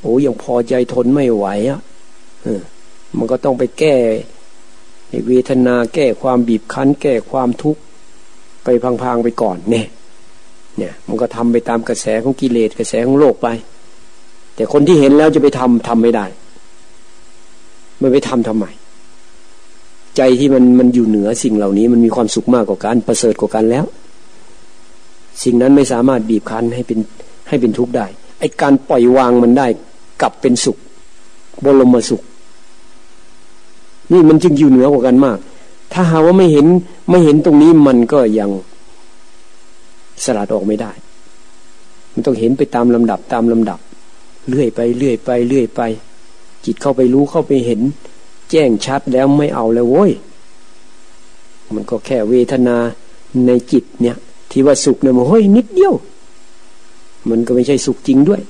โอ้ยังพอใจทนไม่ไหวอะมันก็ต้องไปแก้เวทนาแก้ความบีบคั้น แก้ความทุกข์ไปพังๆไปก่อนเนี่ย เนี่ย มันก็ทำไปตามกระแสของกิเลสกระแสของโลกไป แต่คนที่เห็นแล้วจะไปทำทำไม่ได้ไม่ไปทำทำไมใจที่มันมันอยู่เหนือสิ่งเหล่านี้ มันมีความสุขมากกว่ากันประเสริฐกว่ากันแล้ว สิ่งนั้นไม่สามารถบีบคั้นให้เป็นให้เป็นทุกข์ได้ไอการปล่อยวางมันได้กลับเป็นสุข บรมสุข นี่มันจึงอยู่เหนือกว่ากันมาก ถ้าหาว่าไม่เห็นไม่เห็นตรงนี้มันก็ยังสลัดออกไม่ได้ มันต้องเห็นไปตามลำดับตามลำดับเลื่อยไปเลื่อยไปเลื่อยไป จิตเข้าไปรู้เข้าไปเห็น แจ้งชัดแล้วไม่เอาแล้วโว้ยมันก็แค่เวทนาในจิตเนี่ย ที่ว่าสุขเนี่ยมันเฮ้ยนิดเดียว มันก็ไม่ใช่สุขจริงด้วย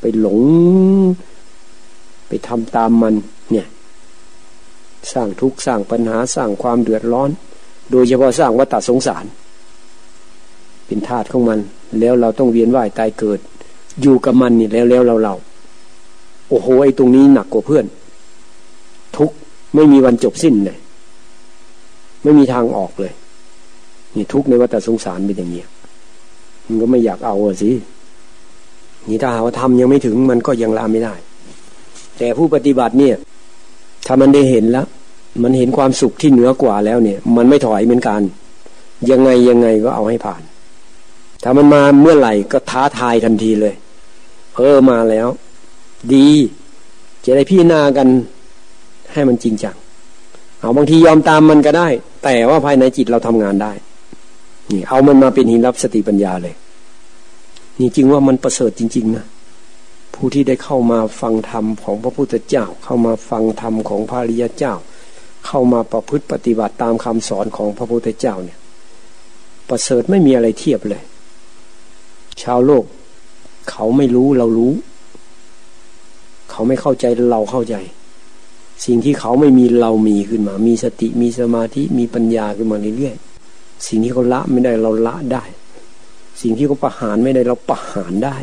ไปหลง ไปทำตามมัน เนี่ย สร้างทุกข์สร้างปัญหาสร้างความเดือดร้อน โดยเฉพาะสร้างวัฏสงสาร เป็นธาตุของมัน แล้วเราต้องเวียนว่ายตายเกิด อยู่กับมันนี่แล้วแล้วเราเราโอ้โหไอ้ตรงนี้หนักกว่าเพื่อน ทุกไม่มีวันจบสิ้นเลย ไม่มีทางออกเลย นี่ทุกในวัฏสงสารเป็นอย่างนี้มันก็ไม่อยากเอาสินี่ถ้าหาว่าทำยังไม่ถึงมันก็ยังลาไม่ได้ แต่ผู้ปฏิบัติเนี่ย ถ้ามันได้เห็นแล้วมันเห็นความสุขที่เหนือกว่าแล้วเนี่ย มันไม่ถอยเหมือนกัน ยังไงยังไงก็เอาให้ผ่าน ถ้ามันมาเมื่อไหร่ก็ท้าทายทันทีเลย เออมาแล้ว ดี จะได้พี่นากันให้มันจริงจังเอาบางทียอมตามมันก็ได้ แต่ว่าภายในจิตเราทำงานได้ นี่ เอามันมาเป็นหินรับสติปัญญาเลย นี่จริงว่ามันประเสริฐจริง ๆ นะผู้ที่ได้เข้ามาฟังธรรมของพระพุทธเจ้า เข้ามาฟังธรรมของพระริยเจ้า เข้ามาประพฤติปฏิบัติตามคำสอนของพระพุทธเจ้าเนี่ย ประเสริฐไม่มีอะไรเทียบเลย ชาวโลก เขาไม่รู้เรารู้ เขาไม่เข้าใจเราเข้าใจ สิ่งที่เขาไม่มีเรามีขึ้นมา มีสติมีสมาธิมีปัญญาขึ้นมาเรื่อยๆ สิ่งที่เขาละไม่ได้เราละได้ สิ่งที่เขาประหารไม่ได้เราประหารได้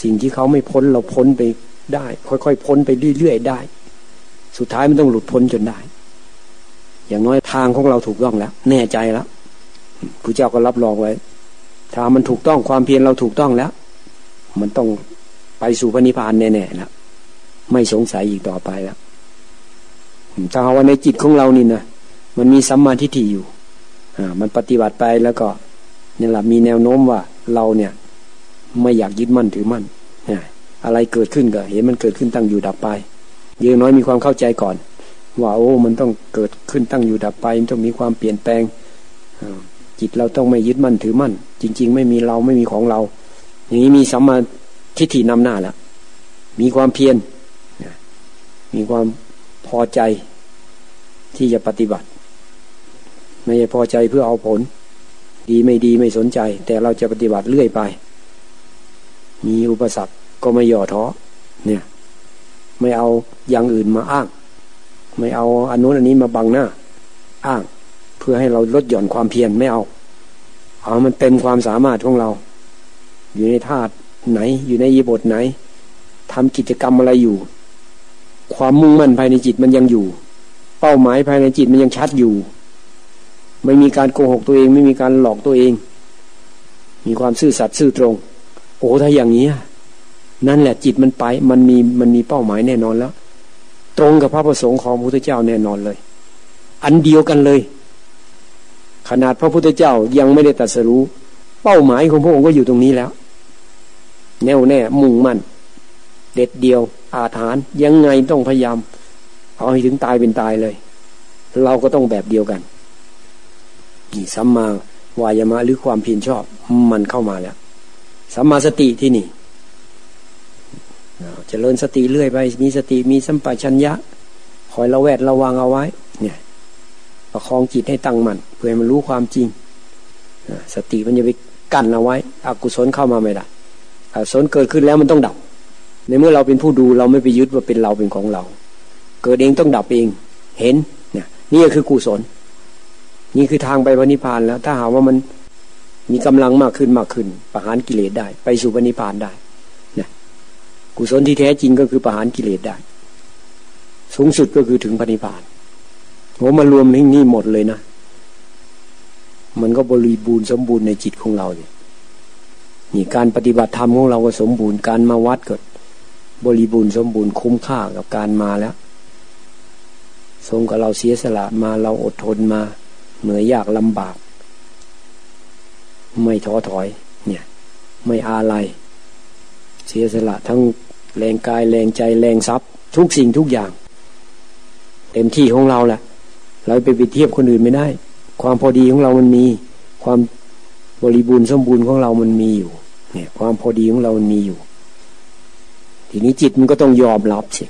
สิ่งที่เขาไม่พ้นเราพ้นไปได้ ค่อยๆพ้นไปเรื่อยๆได้ สุดท้ายมันต้องหลุดพ้นจนได้ อย่างน้อยทางของเราถูกต้องแล้ว แน่ใจแล้วพระเจ้าก็รับรองไว้ถ้ามันถูกต้องความเพียรเราถูกต้องแล้ว มันต้องไปสู่พระนิพพานแน่ๆแล้วไม่สงสัยอีกต่อไปแล้วถ้าว่าในจิตของเรานี่นะมันมีสัมมาทิฏฐิอยู่ มันปฏิบัติไปแล้วก็นี่แหละมีแนวโน้มว่าเราเนี่ย ไม่อยากยึดมั่นถือมั่นอะไรเกิดขึ้นก็เห็นมันเกิดขึ้นตั้งอยู่ดับไปยังน้อยมีความเข้าใจก่อน ว่าโอ้ มันต้องเกิดขึ้นตั้งอยู่ดับไป มันต้องมีความเปลี่ยนแปลงจิตเราต้องไม่ยึดมั่นถือมั่น จริง ๆ ไม่มีเราไม่มีของเรา อย่างนี้มีสัมมาทิฏฐินำหน้าแล้วมีความเพียรมีความพอใจที่จะปฏิบัติ ไม่ใช่พอใจเพื่อเอาผล ดีไม่ดีไม่สนใจ แต่เราจะปฏิบัติเรื่อยไป มีอุปสรรคก็ไม่ย่อท้อเนี่ย ไม่เอาอย่างอื่นมาอ้าง ไม่เอาอันนู้นอันนี้มาบังหน้า อ้าง เพื่อให้เราลดหย่อนความเพียรไม่เอา เอามันเต็มความสามารถของเรา อยู่ในธาตุไหน อยู่ในยีบทไหนทำกิจกรรมอะไรอยู่ ความมุ่งมั่นภายในจิตมันยังอยู่ เป้าหมายภายในจิตมันยังชัดอยู่ ไม่มีการโกหกตัวเอง ไม่มีการหลอกตัวเอง มีความซื่อสัตย์ซื่อตรง โอ้ถ้าอย่างนี้นั่นแหละจิตมันไป มันมีมันมีเป้าหมายแน่นอนแล้ว ตรงกับพระประสงค์ของพระพุทธเจ้าแน่นอนเลย อันเดียวกันเลย ขนาดพระพุทธเจ้ายังไม่ได้ตรัสรู้ เป้าหมายของพระองค์ก็อยู่ตรงนี้แล้ว แน่วแน่ มุ่งมั่น เด็ดเดียว อาถานยังไงต้องพยายาม เอาให้ถึงตายเป็นตายเลย เราก็ต้องแบบเดียวกัน นี่สัมมาวายามะหรือความเพียรชอบ มันเข้ามาแล้วสัมมาสติที่นี่จเจริญสติเรื่อยไปมีสติมีสัมปชัญญะ คอยระแวดระวังเอาไว้ เนี่ยประคองจิตให้ตั้งมัน่นเพื่อให้มันรู้ความจริงสติมันจะไปกั้นเอาไว้อกุศลเข้ามาไม่ได้อกุศลเกิดขึ้นแล้วมันต้องดับ ในเมื่อเราเป็นผู้ดูเราไม่ไปยึดว่าเป็นเราเป็นของเรา เกิดเองต้องดับเอง เห็นเนี่ยนี่คือกุศล นี่คือทางไปพระนิพพานแล้ว ถ้าหาว่ามันมีกำลังมากขึ้นมากขึ้นประหารกิเลสได้ ไปสู่พระนิพพานได้นะกุศลที่แท้จริงก็คือประหารกิเลสได้ สูงสุดก็คือถึงพระนิพพานโหมารวมที่นี่หมดเลยนะมันก็บริบูรณ์สมบูรณ์ในจิตของเราเนี่ยนี่การปฏิบัติธรรมของเราก็สมบูรณ์การมาวัดก็บริบูรณ์สมบูรณ์คุ้มค่ากับการมาแล้วทรงกับเราเสียสละมาเราอดทนมา เหนื่อยยากลำบาก ไม่ท้อถอย เนี่ย ไม่อาลัยเสียสละทั้งแรงกายแรงใจแรงทรัพย์ ทุกสิ่งทุกอย่าง เต็มที่ของเราแหละเราไปไปเทียบคนอื่นไม่ได้ ความพอดีของเรามันมี ความบริบูรณ์สมบูรณ์ของเรามันมีอยู่ เนี่ย ความพอดีของเรามันมีอยู่ ทีนี้จิตมันก็ต้องยอมรับสิ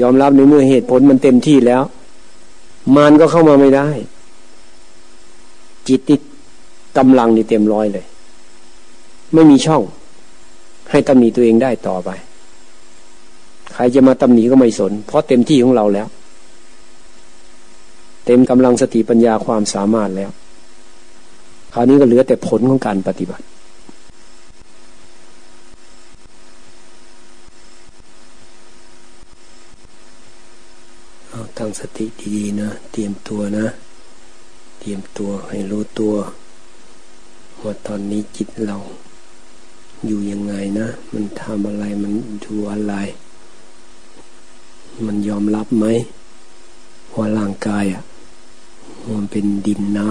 ยอมรับในเมื่อเหตุผลมันเต็มที่แล้ว มันก็เข้ามาไม่ได้ จิตติดกำลังนี่เต็มร้อยเลย ไม่มีช่อง ให้ตำหนิตัวเองได้ต่อไป ใครจะมาตำหนิก็ไม่สน เพราะเต็มที่ของเราแล้ว เต็มกำลังสติปัญญาความสามารถแล้ว คราวนี้ก็เหลือแต่ผลของการปฏิบัติเอา ตั้งสติดีๆนะ เตรียมตัวนะ เตรียมตัวให้รู้ตัวว่าตอนนี้จิตเรา อยู่ยังไงนะ มันทำอะไรมันดูอะไร มันยอมรับไหมว่าร่างกายอะมันเป็นดินน้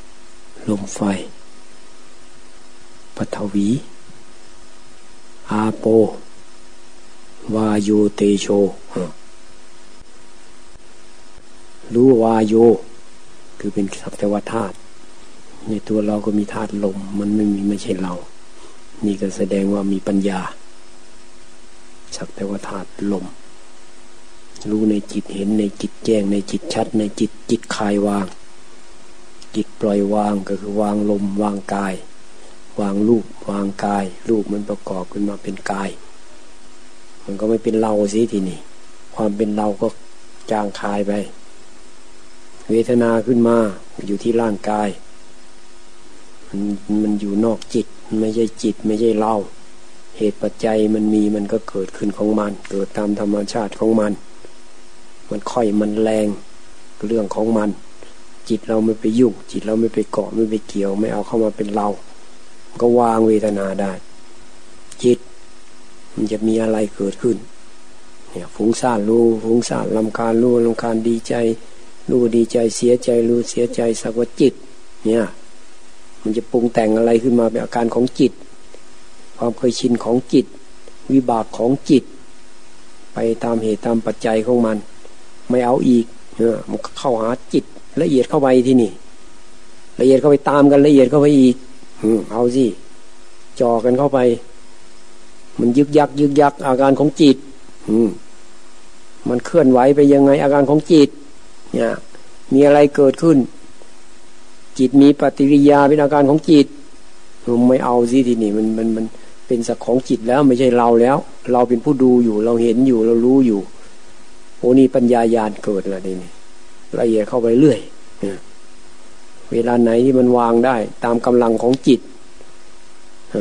ำลมไฟปฐวี อาโป วาโยเตโช รู้วาโย คือเป็นสัพแต่ว่าธาตุในตัวเราก็มีธาตุลม มันไม่มีไม่ใช่เรา นี่ก็แสดงว่ามีปัญญา สักแต่ว่าธาตุลม รู้ในจิตเห็นในจิตแจ้ง ในจิตชัด ในจิตจิตคลายวาง จิตปล่อยวางก็คือวางลม วางกาย วางรูป วางกาย รูปมันประกอบขึ้นมาเป็นกาย มันก็ไม่เป็นเราสิทีนี้ความเป็นเราก็จางคายไป เวทนาขึ้นมาอยู่ที่ร่างกาย มันมันอยู่นอกจิต ไม่ใช่จิตไม่ใช่เราเหตุปัจจัยมันมีมันก็เกิดขึ้นของมัน เกิดตามธรรมชาติของมัน มันค่อยมันแรงเรื่องของมัน จิตเราไม่ไปยุ่ง จิตเราไม่ไปเกาะไม่ไปเกี่ยว ไม่เอาเข้ามาเป็นเรา ก็วางเวทนาได้ จิต มันจะมีอะไรเกิดขึ้น เนี่ยฟุ้งซ่านรู้ฟุ้งซ่านลำคาญรู้ลำคาญดีใจ รู้ดีใจเสียใจรู้เสียใจสักว่าจิต เนี่ย มันจะปรุงแต่งอะไรขึ้นมาเป็นอาการของจิต ความเคยชินของจิต วิบากของจิต ไปตามเหตุตามปัจจัยของมัน ไม่เอาอีกเออมันเข้าหาจิต ละเอียดเข้าไปที่นี่ ละเอียดเข้าไปตามกันละเอียดเข้าไปอีกอืเอาสิจ่อกันเข้าไป มันยึกยักยึกยักอาการของจิต อืมมันเคลื่อนไหวไปยังไงอาการของจิต เนี่ยมีอะไรเกิดขึ้น จิตมีปฏิกิริยาเป็นอาการของจิตผมไม่เอาสิทีนี่มันมันมันเป็นสักของจิตแล้วไม่ใช่เราแล้ว เราเป็นผู้ดูอยู่ เราเห็นอยู่เรารู้อยู่โอ้นี่ปัญญายาณเกิดแล้วนี่ละเอียดเข้าไปเรื่อยเวลาไหนที่มันวางได้ ตามกำลังของจิต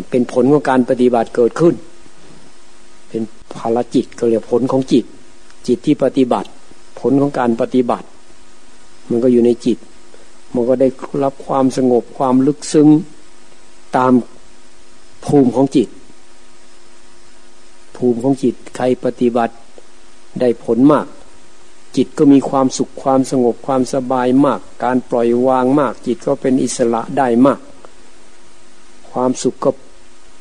เป็นผลของการปฏิบัติเกิดขึ้น เป็นภารจิตก็เรียกผลของจิต จิตที่ปฏิบัติ ผลของการปฏิบัติ มันก็อยู่ในจิต มันก็ได้รับความสงบความลึกซึ้งตามภูมิของจิต ภูมิของจิตใครปฏิบัติได้ผลมาก จิตก็มีความสุขความสงบความสบายมาก การปล่อยวางมาก จิตก็เป็นอิสระได้มาก ความสุขก็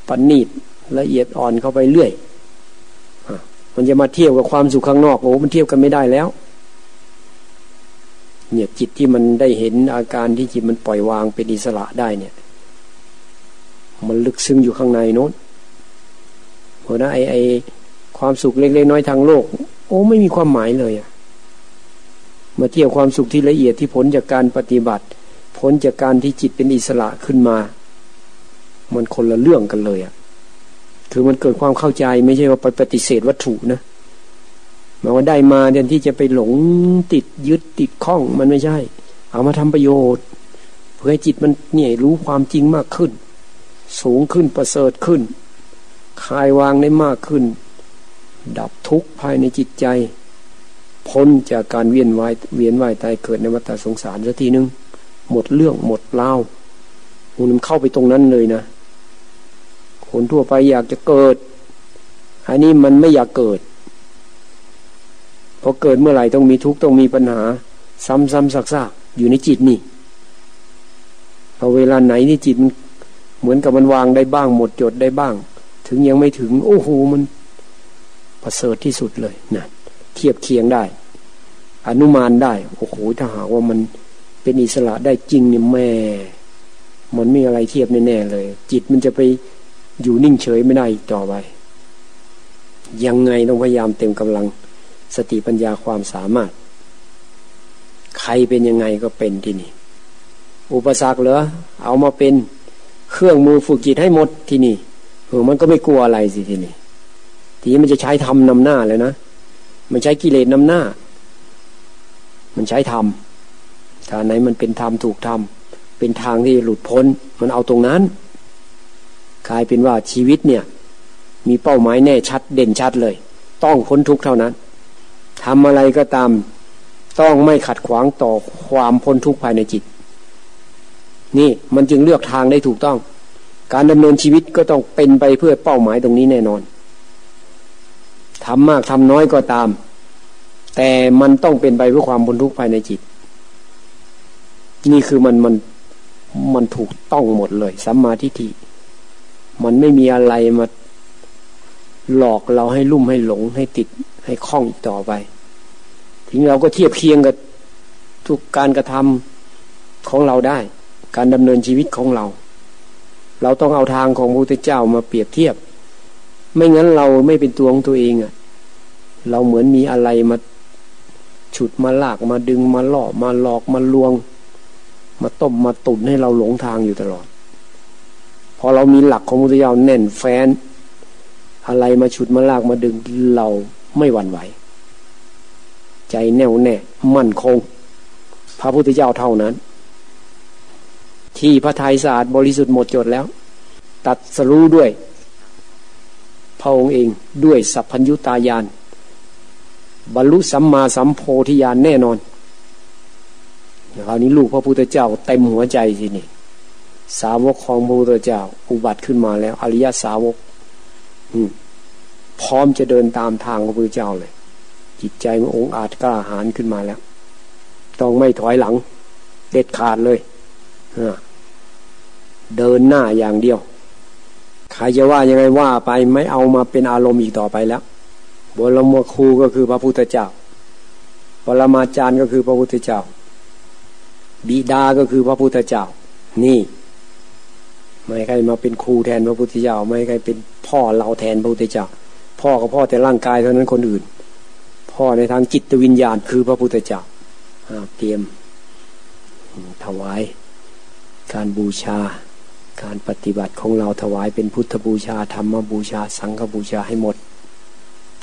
ประณีตละเอียดอ่อนเข้าไปเรื่อยมันจะมาเทียบกับความสุขข้างนอกโอ้มันเทียบกันไม่ได้แล้ว เนี่ยจิตที่มันได้เห็นอาการที่จิตมันปล่อยวางเป็นอิสระได้เนี่ย มันลึกซึ้งอยู่ข้างในโน้นเพราะนะไอไอความสุขเล็กๆน้อยทางโลก โอ้ไม่มีความหมายเลยอะมาเทียบความสุขที่ละเอียดที่ผลจากการปฏิบัติ ผลจากการที่จิตเป็นอิสระขึ้นมา มันคนละเรื่องกันเลยอะคือมันเกิดความเข้าใจไม่ใช่ว่าไปปฏิเสธวัตถุนะ หมายว่าได้มาแทนที่จะไปหลงติดยึดติดข้องมันไม่ใช่ เอามาทำประโยชน์ เพื่อให้จิตมันเนี่ยรู้ความจริงมากขึ้น สูงขึ้นประเสริฐขึ้นคลายวางได้มากขึ้น ดับทุกข์ภายในจิตใจ พ้นจากการเวียนว่ายเวียนว่ายตายเกิดในวัฏสงสารสักทีนึง หมดเรื่องหมดเล่ามันเข้าไปตรงนั้นเลยนะคนทั่วไปอยากจะเกิด อันนี้มันไม่อยากเกิด พอเกิดเมื่อไหร่ต้องมีทุกข์ต้องมีปัญหา ซ้ำๆซักๆอยู่ในจิตนี่พอเวลาไหนนี่จิตมันเหมือนกับมันวางได้บ้าง หมดจดได้บ้าง ถึงยังไม่ถึง โอ้โหมันประเสริฐที่สุดเลยนะเทียบเคียงได้ อนุมานได้โอ้โหถ้าหากว่ามันเป็นอิสระได้จริงเนี่ยแม่มันไม่อะไรเทียบแน่ๆเลย จิตมันจะไปอยู่นิ่งเฉยไม่ได้อีกต่อไป ยังไงต้องพยายามเต็มกำลัง สติปัญญาความสามารถ ใครเป็นยังไงก็เป็นที่นี่ อุปสรรคเหรอเอามาเป็นเครื่องมือฝึกจิตให้หมดที่นี่เออมันก็ไม่กลัวอะไรสิที่นี่ทีนี้มันจะใช้ทำนำหน้าเลยนะมันใช้กิเลสนำหน้า มันใช้ธรรมถ้าไหนมันเป็นธรรมถูกธรรมเป็นทางที่หลุดพ้น มันเอาตรงนั้นกลายเป็นว่าชีวิตเนี่ย มีเป้าหมายแน่ชัดเด่นชัดเลย ต้องพ้นทุกข์เท่านั้น ทำอะไรก็ตามต้องไม่ขัดขวางต่อความพ้นทุกข์ภายในจิต นี่มันจึงเลือกทางได้ถูกต้อง การดำเนินชีวิตก็ต้องเป็นไปเพื่อเป้าหมายตรงนี้แน่นอนทำมากทำน้อยก็ตาม แต่มันต้องเป็นไปเพื่อความพ้นทุกข์ภายในจิต นี่คือมันมันมันถูกต้องหมดเลยสัมมาทิฏฐิมันไม่มีอะไรมาหลอกเราให้ลุ่มให้หลงให้ติด ให้คล้องอีกต่อไปถึงเราก็เทียบเคียงกับทุกการกระทำของเราได้ การดำเนินชีวิตของเรา เราต้องเอาทางของพระพุทธเจ้ามาเปรียบเทียบ ไม่งั้นเราไม่เป็นตัวของตัวเองอะ่ะ เราเหมือนมีอะไรมาฉุดมาลากมาดึงมาล่อมาหลอกมาลวง มาต้มมาตุนให้เราหลงทางอยู่ตลอด พอเรามีหลักของมุตยาแน่นแฟ้น อะไรมาฉุดมาลากมาดึงเรา ไม่หวั่นไหว ใจแน่วแน่ มั่นคง พระพุทธเจ้าเท่านั้น ที่พระทัยสะอาดบริสุทธิ์หมดจดแล้ว ตัดสรู้ด้วยพระองค์เองด้วยสัพพัญญุตายาน บรรลุสัมมาสัมโพธิญาณแน่นอนคราวนี้ลูกพระพุทธเจ้าเต็มหัวใจสินี่สาวกของพระพุทธเจ้า อุบัติขึ้นมาแล้ว อริยสาวก อื พร้อมจะเดินตามทางพระพุทธเจ้าเลย จิตใจมันองอาจกล้าหาญขึ้นมาแล้ว ต้องไม่ถอยหลัง เด็ดขาดเลยเดินหน้าอย่างเดียวใครจะว่ายังไงว่าไปไม่เอามาเป็นอารมณ์อีกต่อไปแล้วบรมครูก็คือพระพุทธเจ้าปรมาจารย์ก็คือพระพุทธเจ้า บิดาก็คือพระพุทธเจ้า นี่ ไม่ใครมาเป็นครูแทนพระพุทธเจ้า ไม่ใครเป็นพ่อเราแทนพระพุทธเจ้า พ่อก็พ่อแต่ร่างกายเท่านั้นคนอื่น พ่อในทางจิตวิญญาณคือพระพุทธเจ้าเตรียมถวาย การบูชา การปฏิบัติของเราถวายเป็นพุทธบูชาธรรมบูชา สังฆบูชาให้หมด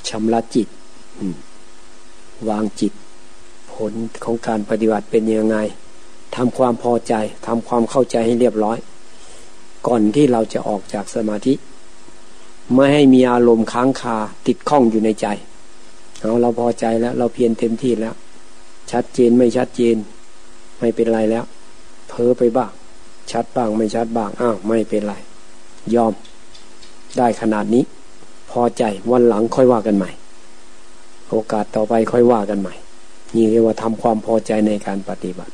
ชำระจิตวางจิต ผลของการปฏิบัติเป็นยังไงทำความพอใจทำความเข้าใจให้เรียบร้อย ก่อนที่เราจะออกจากสมาธิ ไม่ให้มีอารมณ์ค้างคาติดข้องอยู่ในใจเอาเราพอใจแล้ว เราเพียรเต็มที่แล้ว ชัดเจนไม่ชัดเจน ไม่เป็นไรแล้ว เพ้อไปบ้าง ชัดบ้างไม่ชัดบ้างอ้าวไม่เป็นไร ยอม ได้ขนาดนี้ พอใจวันหลังค่อยว่ากันใหม่ โอกาสต่อไปค่อยว่ากันใหม่ นี่เรียกว่าทำความพอใจในการปฏิบัติ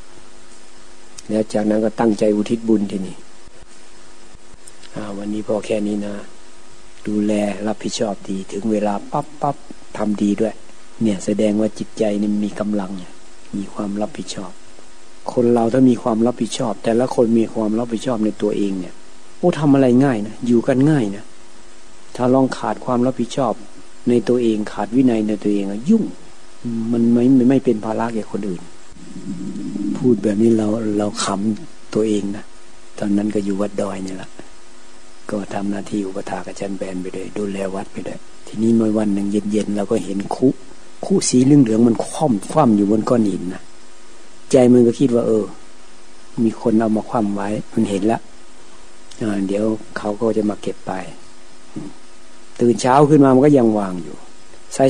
แล้วจากนั้นก็ตั้งใจอุทิศบุญที่นี่วันนี้พอแค่นี้นะ ดูแลรับผิดชอบดี ถึงเวลาปั๊บปั๊บทำดีด้วย เนี่ยแสดงว่าจิตใจนี่มีกำลัง มีความรับผิดชอบ คนเราถ้ามีความรับผิดชอบ แต่ละคนมีความรับผิดชอบในตัวเองเนี่ยโอ้ทำอะไรง่ายนะอยู่กันง่ายนะถ้าลองขาดความรับผิดชอบ ในตัวเองขาดวินัยในตัวเองยุ่ง มันไม่ไม่เป็นภาระแก่คนอื่น พูดแบบนี้เราเราขำตัวเองนะตอนนั้นก็อยู่วัดดอยนี่แหละ ก็ทำหน้าที่อุปถากอาจารย์แบนไปเลยดูแลวัดไปเลยทีนี้เมื่อวันหนึ่งเย็นๆเราก็เห็นคุคุสีเหลืองๆมันคว่ำคว่ำอยู่บนก้อนหินนะใจมันก็คิดว่า เออ มีคนเอามาคว่ำไว้ มันเห็นแล้วเดี๋ยวเขาก็จะมาเก็บไป ตื่นเช้าขึ้นมามันก็ยังวางอยู่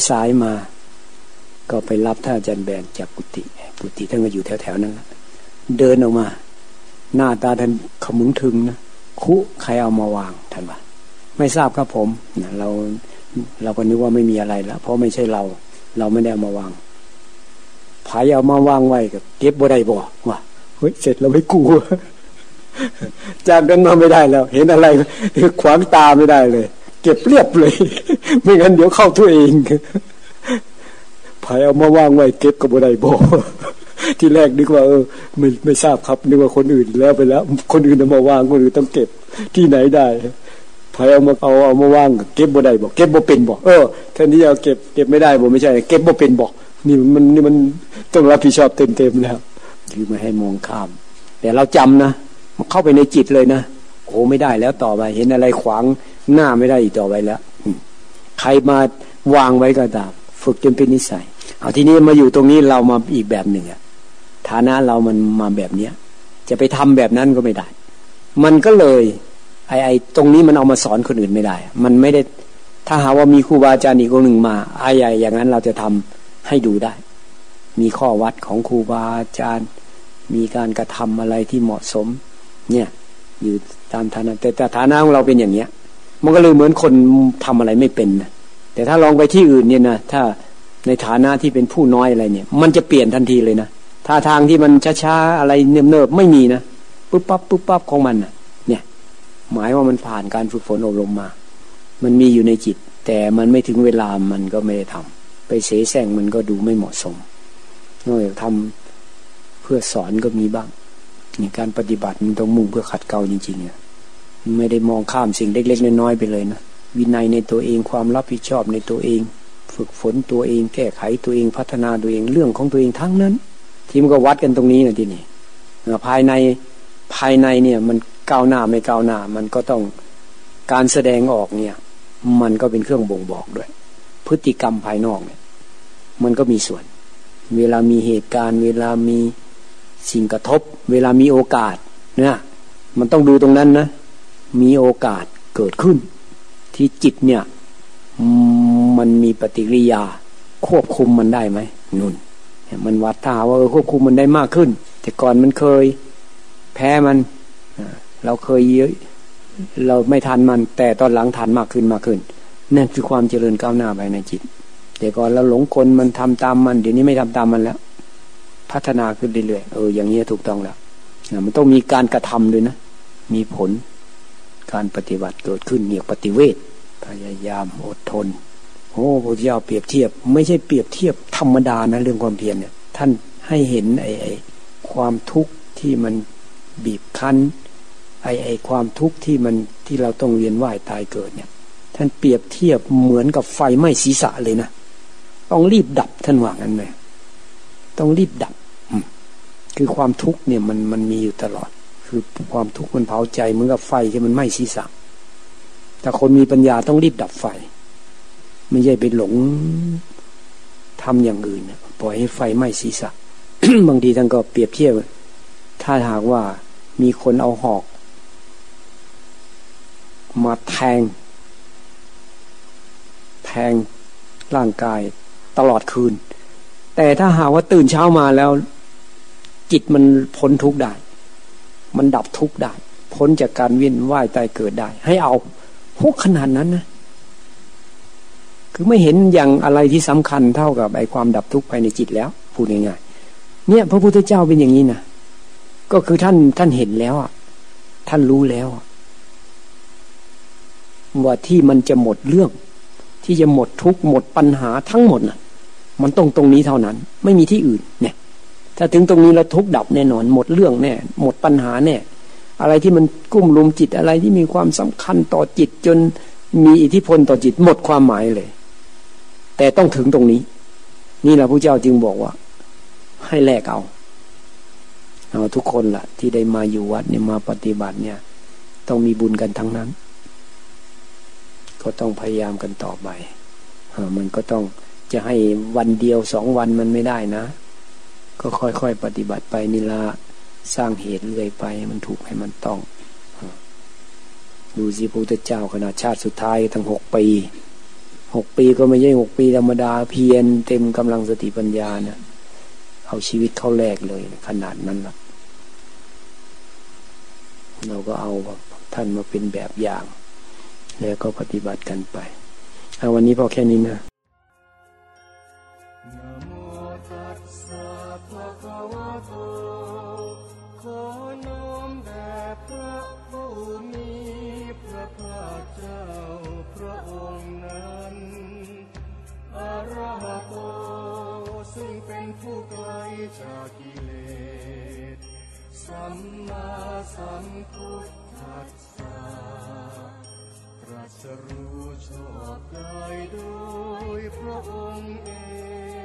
สายๆมา ก็ไปรับท่านอาจารย์แบนจากกุฏิกุฏิท่านก็อยู่แถวๆนั้นเดินออกมา หน้าตาท่านขมุงถึงนะ คุใครเอามาวางท่านว่าไม่ทราบครับผมเราเราก็นึกว่าไม่มีอะไรแล้วเพราะไม่ใช่เรา เราไม่ได้เอามาวางผเอามาวางไว้กับเก็บบ่ได้บ่ว่าเฮ้ยเสร็จเราไม่กูจากนั้นมาไม่ได้แล้ว เห็นอะไรขวางตาไม่ได้เลย เก็บเรียบเลย ไม่งั้นเดี๋ยวเข้าตัวเองผเอามาวางไว้เก็บกับบ่ได้บ่ ที่แรกนึกว่าเออไม่ไม่ทราบครับนึกว่าคนอื่นแล้วไปแล้ว คนอื่นเอามาวางคนอื่นต้องเก็บที่ไหนได้พายเอามาเอาเอามาวางเก็บบ่ได้บอกเก็บบ่เป็นบอกเออท่านี้เอาเก็บเก็บไม่ได้บอกไม่ใช่ เก็บบ่เป็นบอกนี่มันนี่มันต้องรับผิดชอบเต็มเต็มแล้วคือไม่ให้มองข้าม แต่เราจำนะมันเข้าไปในจิตเลยนะโอ้ไม่ได้แล้วต่อไป เห็นอะไรขวางหน้าไม่ได้อีกต่อไปแล้วใครมาวางไว้ก็ตาม ฝึกจนเป็นนิสัย เอาทีนี้มาอยู่ตรงนี้เรามาอีกแบบหนึ่งอะ ฐานะเรามันมาแบบเนี้ย จะไปทำแบบนั้นก็ไม่ได้ มันก็เลยไอ้ไอ้ตรงนี้มันเอามาสอนคนอื่นไม่ได้ มันไม่ได้ถ้าหาว่ามีครูบาอาจารย์อีกคนหนึ่งมาไอ้ใหญ่อย่างนั้นเราจะทำให้ดูได้ มีข้อวัดของครูบาอาจารย์ มีการกระทำอะไรที่เหมาะสม เนี่ยอยู่ตามฐานะแต่ฐานะของเราเป็นอย่างเนี้ย มันก็เลยเหมือนคนทำอะไรไม่เป็นนะแต่ถ้าลองไปที่อื่นเนี่ยนะถ้าในฐานะที่เป็นผู้น้อยอะไรเนี่ย มันจะเปลี่ยนทันทีเลยนะ ท่าทางที่มันช้าๆอะไรเนิบๆไม่มีนะปุ๊บปั๊บปุ๊บปั๊บของมันนะเนี่ย หมายว่ามันผ่านการฝึกฝนอบรมมา มันมีอยู่ในจิต แต่มันไม่ถึงเวลามันก็ไม่ได้ทำไปเสแสร้งมันก็ดูไม่เหมาะสมนอกจากทำเพื่อสอนก็มีบ้างนี่การปฏิบัติมันต้องมุ่งเพื่อขัดเกลาจริงๆเนี่ยไม่ได้มองข้ามสิ่งเล็ก ๆ น้อยๆไปเลยนะวินัยในตัวเองความรับผิดชอบในตัวเอง ฝึกฝนตัวเอง แก้ไขตัวเองพัฒนาตัวเองเรื่องของตัวเองทั้งนั้น ที่มันก็วัดกันตรงนี้นะที่นี่ภายในภายในเนี่ย มันก้าวหน้าไม่ก้าวหน้า มันก็ต้องการแสดงออกเนี่ย มันก็เป็นเครื่องบ่งบอกด้วย พฤติกรรมภายนอกเนี่ย มันก็มีส่วน เวลามีเหตุการณ์ เวลามีสิ่งกระทบ เวลามีโอกาสเนี่ยมันต้องดูตรงนั้นนะ มีโอกาสเกิดขึ้น ที่จิตเนี่ย มันมีปฏิกิริยาควบคุมมันได้ไหมนุ่น มันวัดถ้าว่าควบคุมมันได้มากขึ้น แต่ก่อนมันเคยแพ้มันเราเคยเยอะเราไม่ทันมัน แต่ตอนหลังทันมากขึ้นมากขึ้นนั่นคือความเจริญก้าวหน้าไปในจิต แต่ก่อนเราหลงคนมันทำตามมันเดี๋ยวนี้ไม่ทำตามมันแล้ว พัฒนาขึ้นเรื่อยๆเอออย่างนี้ถูกต้องแล้วมันต้องมีการกระทำด้วยนะ มีผลการปฏิบัติเกิดขึ้นเนี่ยปฏิเวทพยายามอดทน โอ้พระเจ้าเปรียบเทียบ ไม่ใช่เปรียบเทียบธรรมดานะเรื่องความเพียรเนี่ย ท่านให้เห็นไอ้ไอความทุกข์ที่มันบีบคั้นไอ้ไอความทุกข์ที่มันที่เราต้องเวียนว่ายตายเกิดเนี่ย ท่านเปรียบเทียบเหมือนกับไฟไหม้ศีรษะเลยนะต้องรีบดับท่านว่างั้นเลยต้องรีบดับคือความทุกข์เนี่ยมันมันมีอยู่ตลอด คือความทุกข์มันเผาใจเหมือนกับไฟที่มันไหม้ศีรษะแต่คนมีปัญญาต้องรีบดับไฟ ไม่ใช่ไปหลงทำอย่างอื่นปล่อยให้ไฟไหม้ศีรษะ บางทีท่านก็เปรียบเทียบ ถ้าหากว่ามีคนเอาหอก มาแทง แทงร่างกายตลอดคืน แต่ถ้าหากว่าตื่นเช้ามาแล้ว จิตมันพ้นทุกข์ได้ มันดับทุกข์ได้ พ้นจากการเวียนว่ายตายเกิดได้ ให้เอาพวกขนาดนั้นนะ คือไม่เห็นอย่างอะไรที่สำคัญเท่ากับไอ้ความดับทุกข์ภายในจิตแล้วพูดง่ายๆเนี่ย พระพุทธเจ้าเป็นอย่างนี้นะก็คือท่านท่านเห็นแล้วอะ ท่านรู้แล้วว่าที่มันจะหมดเรื่อง ที่จะหมดทุกข์หมดปัญหาทั้งหมดน่ะ มันต้องตรงนี้เท่านั้น ไม่มีที่อื่น เนี่ย ถ้าถึงตรงนี้แล้วทุกข์ดับแน่นอน หมดเรื่องแน่หมดปัญหาแน่อะไรที่มันกุ้มลุมจิตอะไรที่มีความสำคัญต่อจิตจนมีอิทธิพลต่อจิตหมดความหมายเลย แต่ต้องถึงตรงนี้ นี่แหละพระเจ้าจึงบอกว่า ให้แลกเอาเอาทุกคนละ่ะ ที่ได้มาอยู่วัดเนี่ยมาปฏิบัติเนี่ย ต้องมีบุญกันทั้งนั้น ก็ต้องพยายามกันต่อไปมันก็ต้องจะให้วันเดียวสองวันมันไม่ได้นะ ก็ค่อยๆปฏิบัติไปนี่ละสร้างเหตุเรื่อยไป มันถูกให้มันต้อง ดูสิพระพุทธเจ้าขนาดชาติสุดท้ายทั้งหกปี หกปีก็ไม่ใช่หกปีธรรมดาเพียรเต็มกำลังสติปัญญาเนะเอาชีวิตเข้าแลกเลยขนาดนั้นละเราก็เอาท่านมาเป็นแบบอย่าง แล้วก็ปฏิบัติกันไป เอาวันนี้พอแค่นี้นะ จากกิเลส สัมมาสัมพุทธัสสะตรัสรู้ชอบได้โดยพระองค์เอง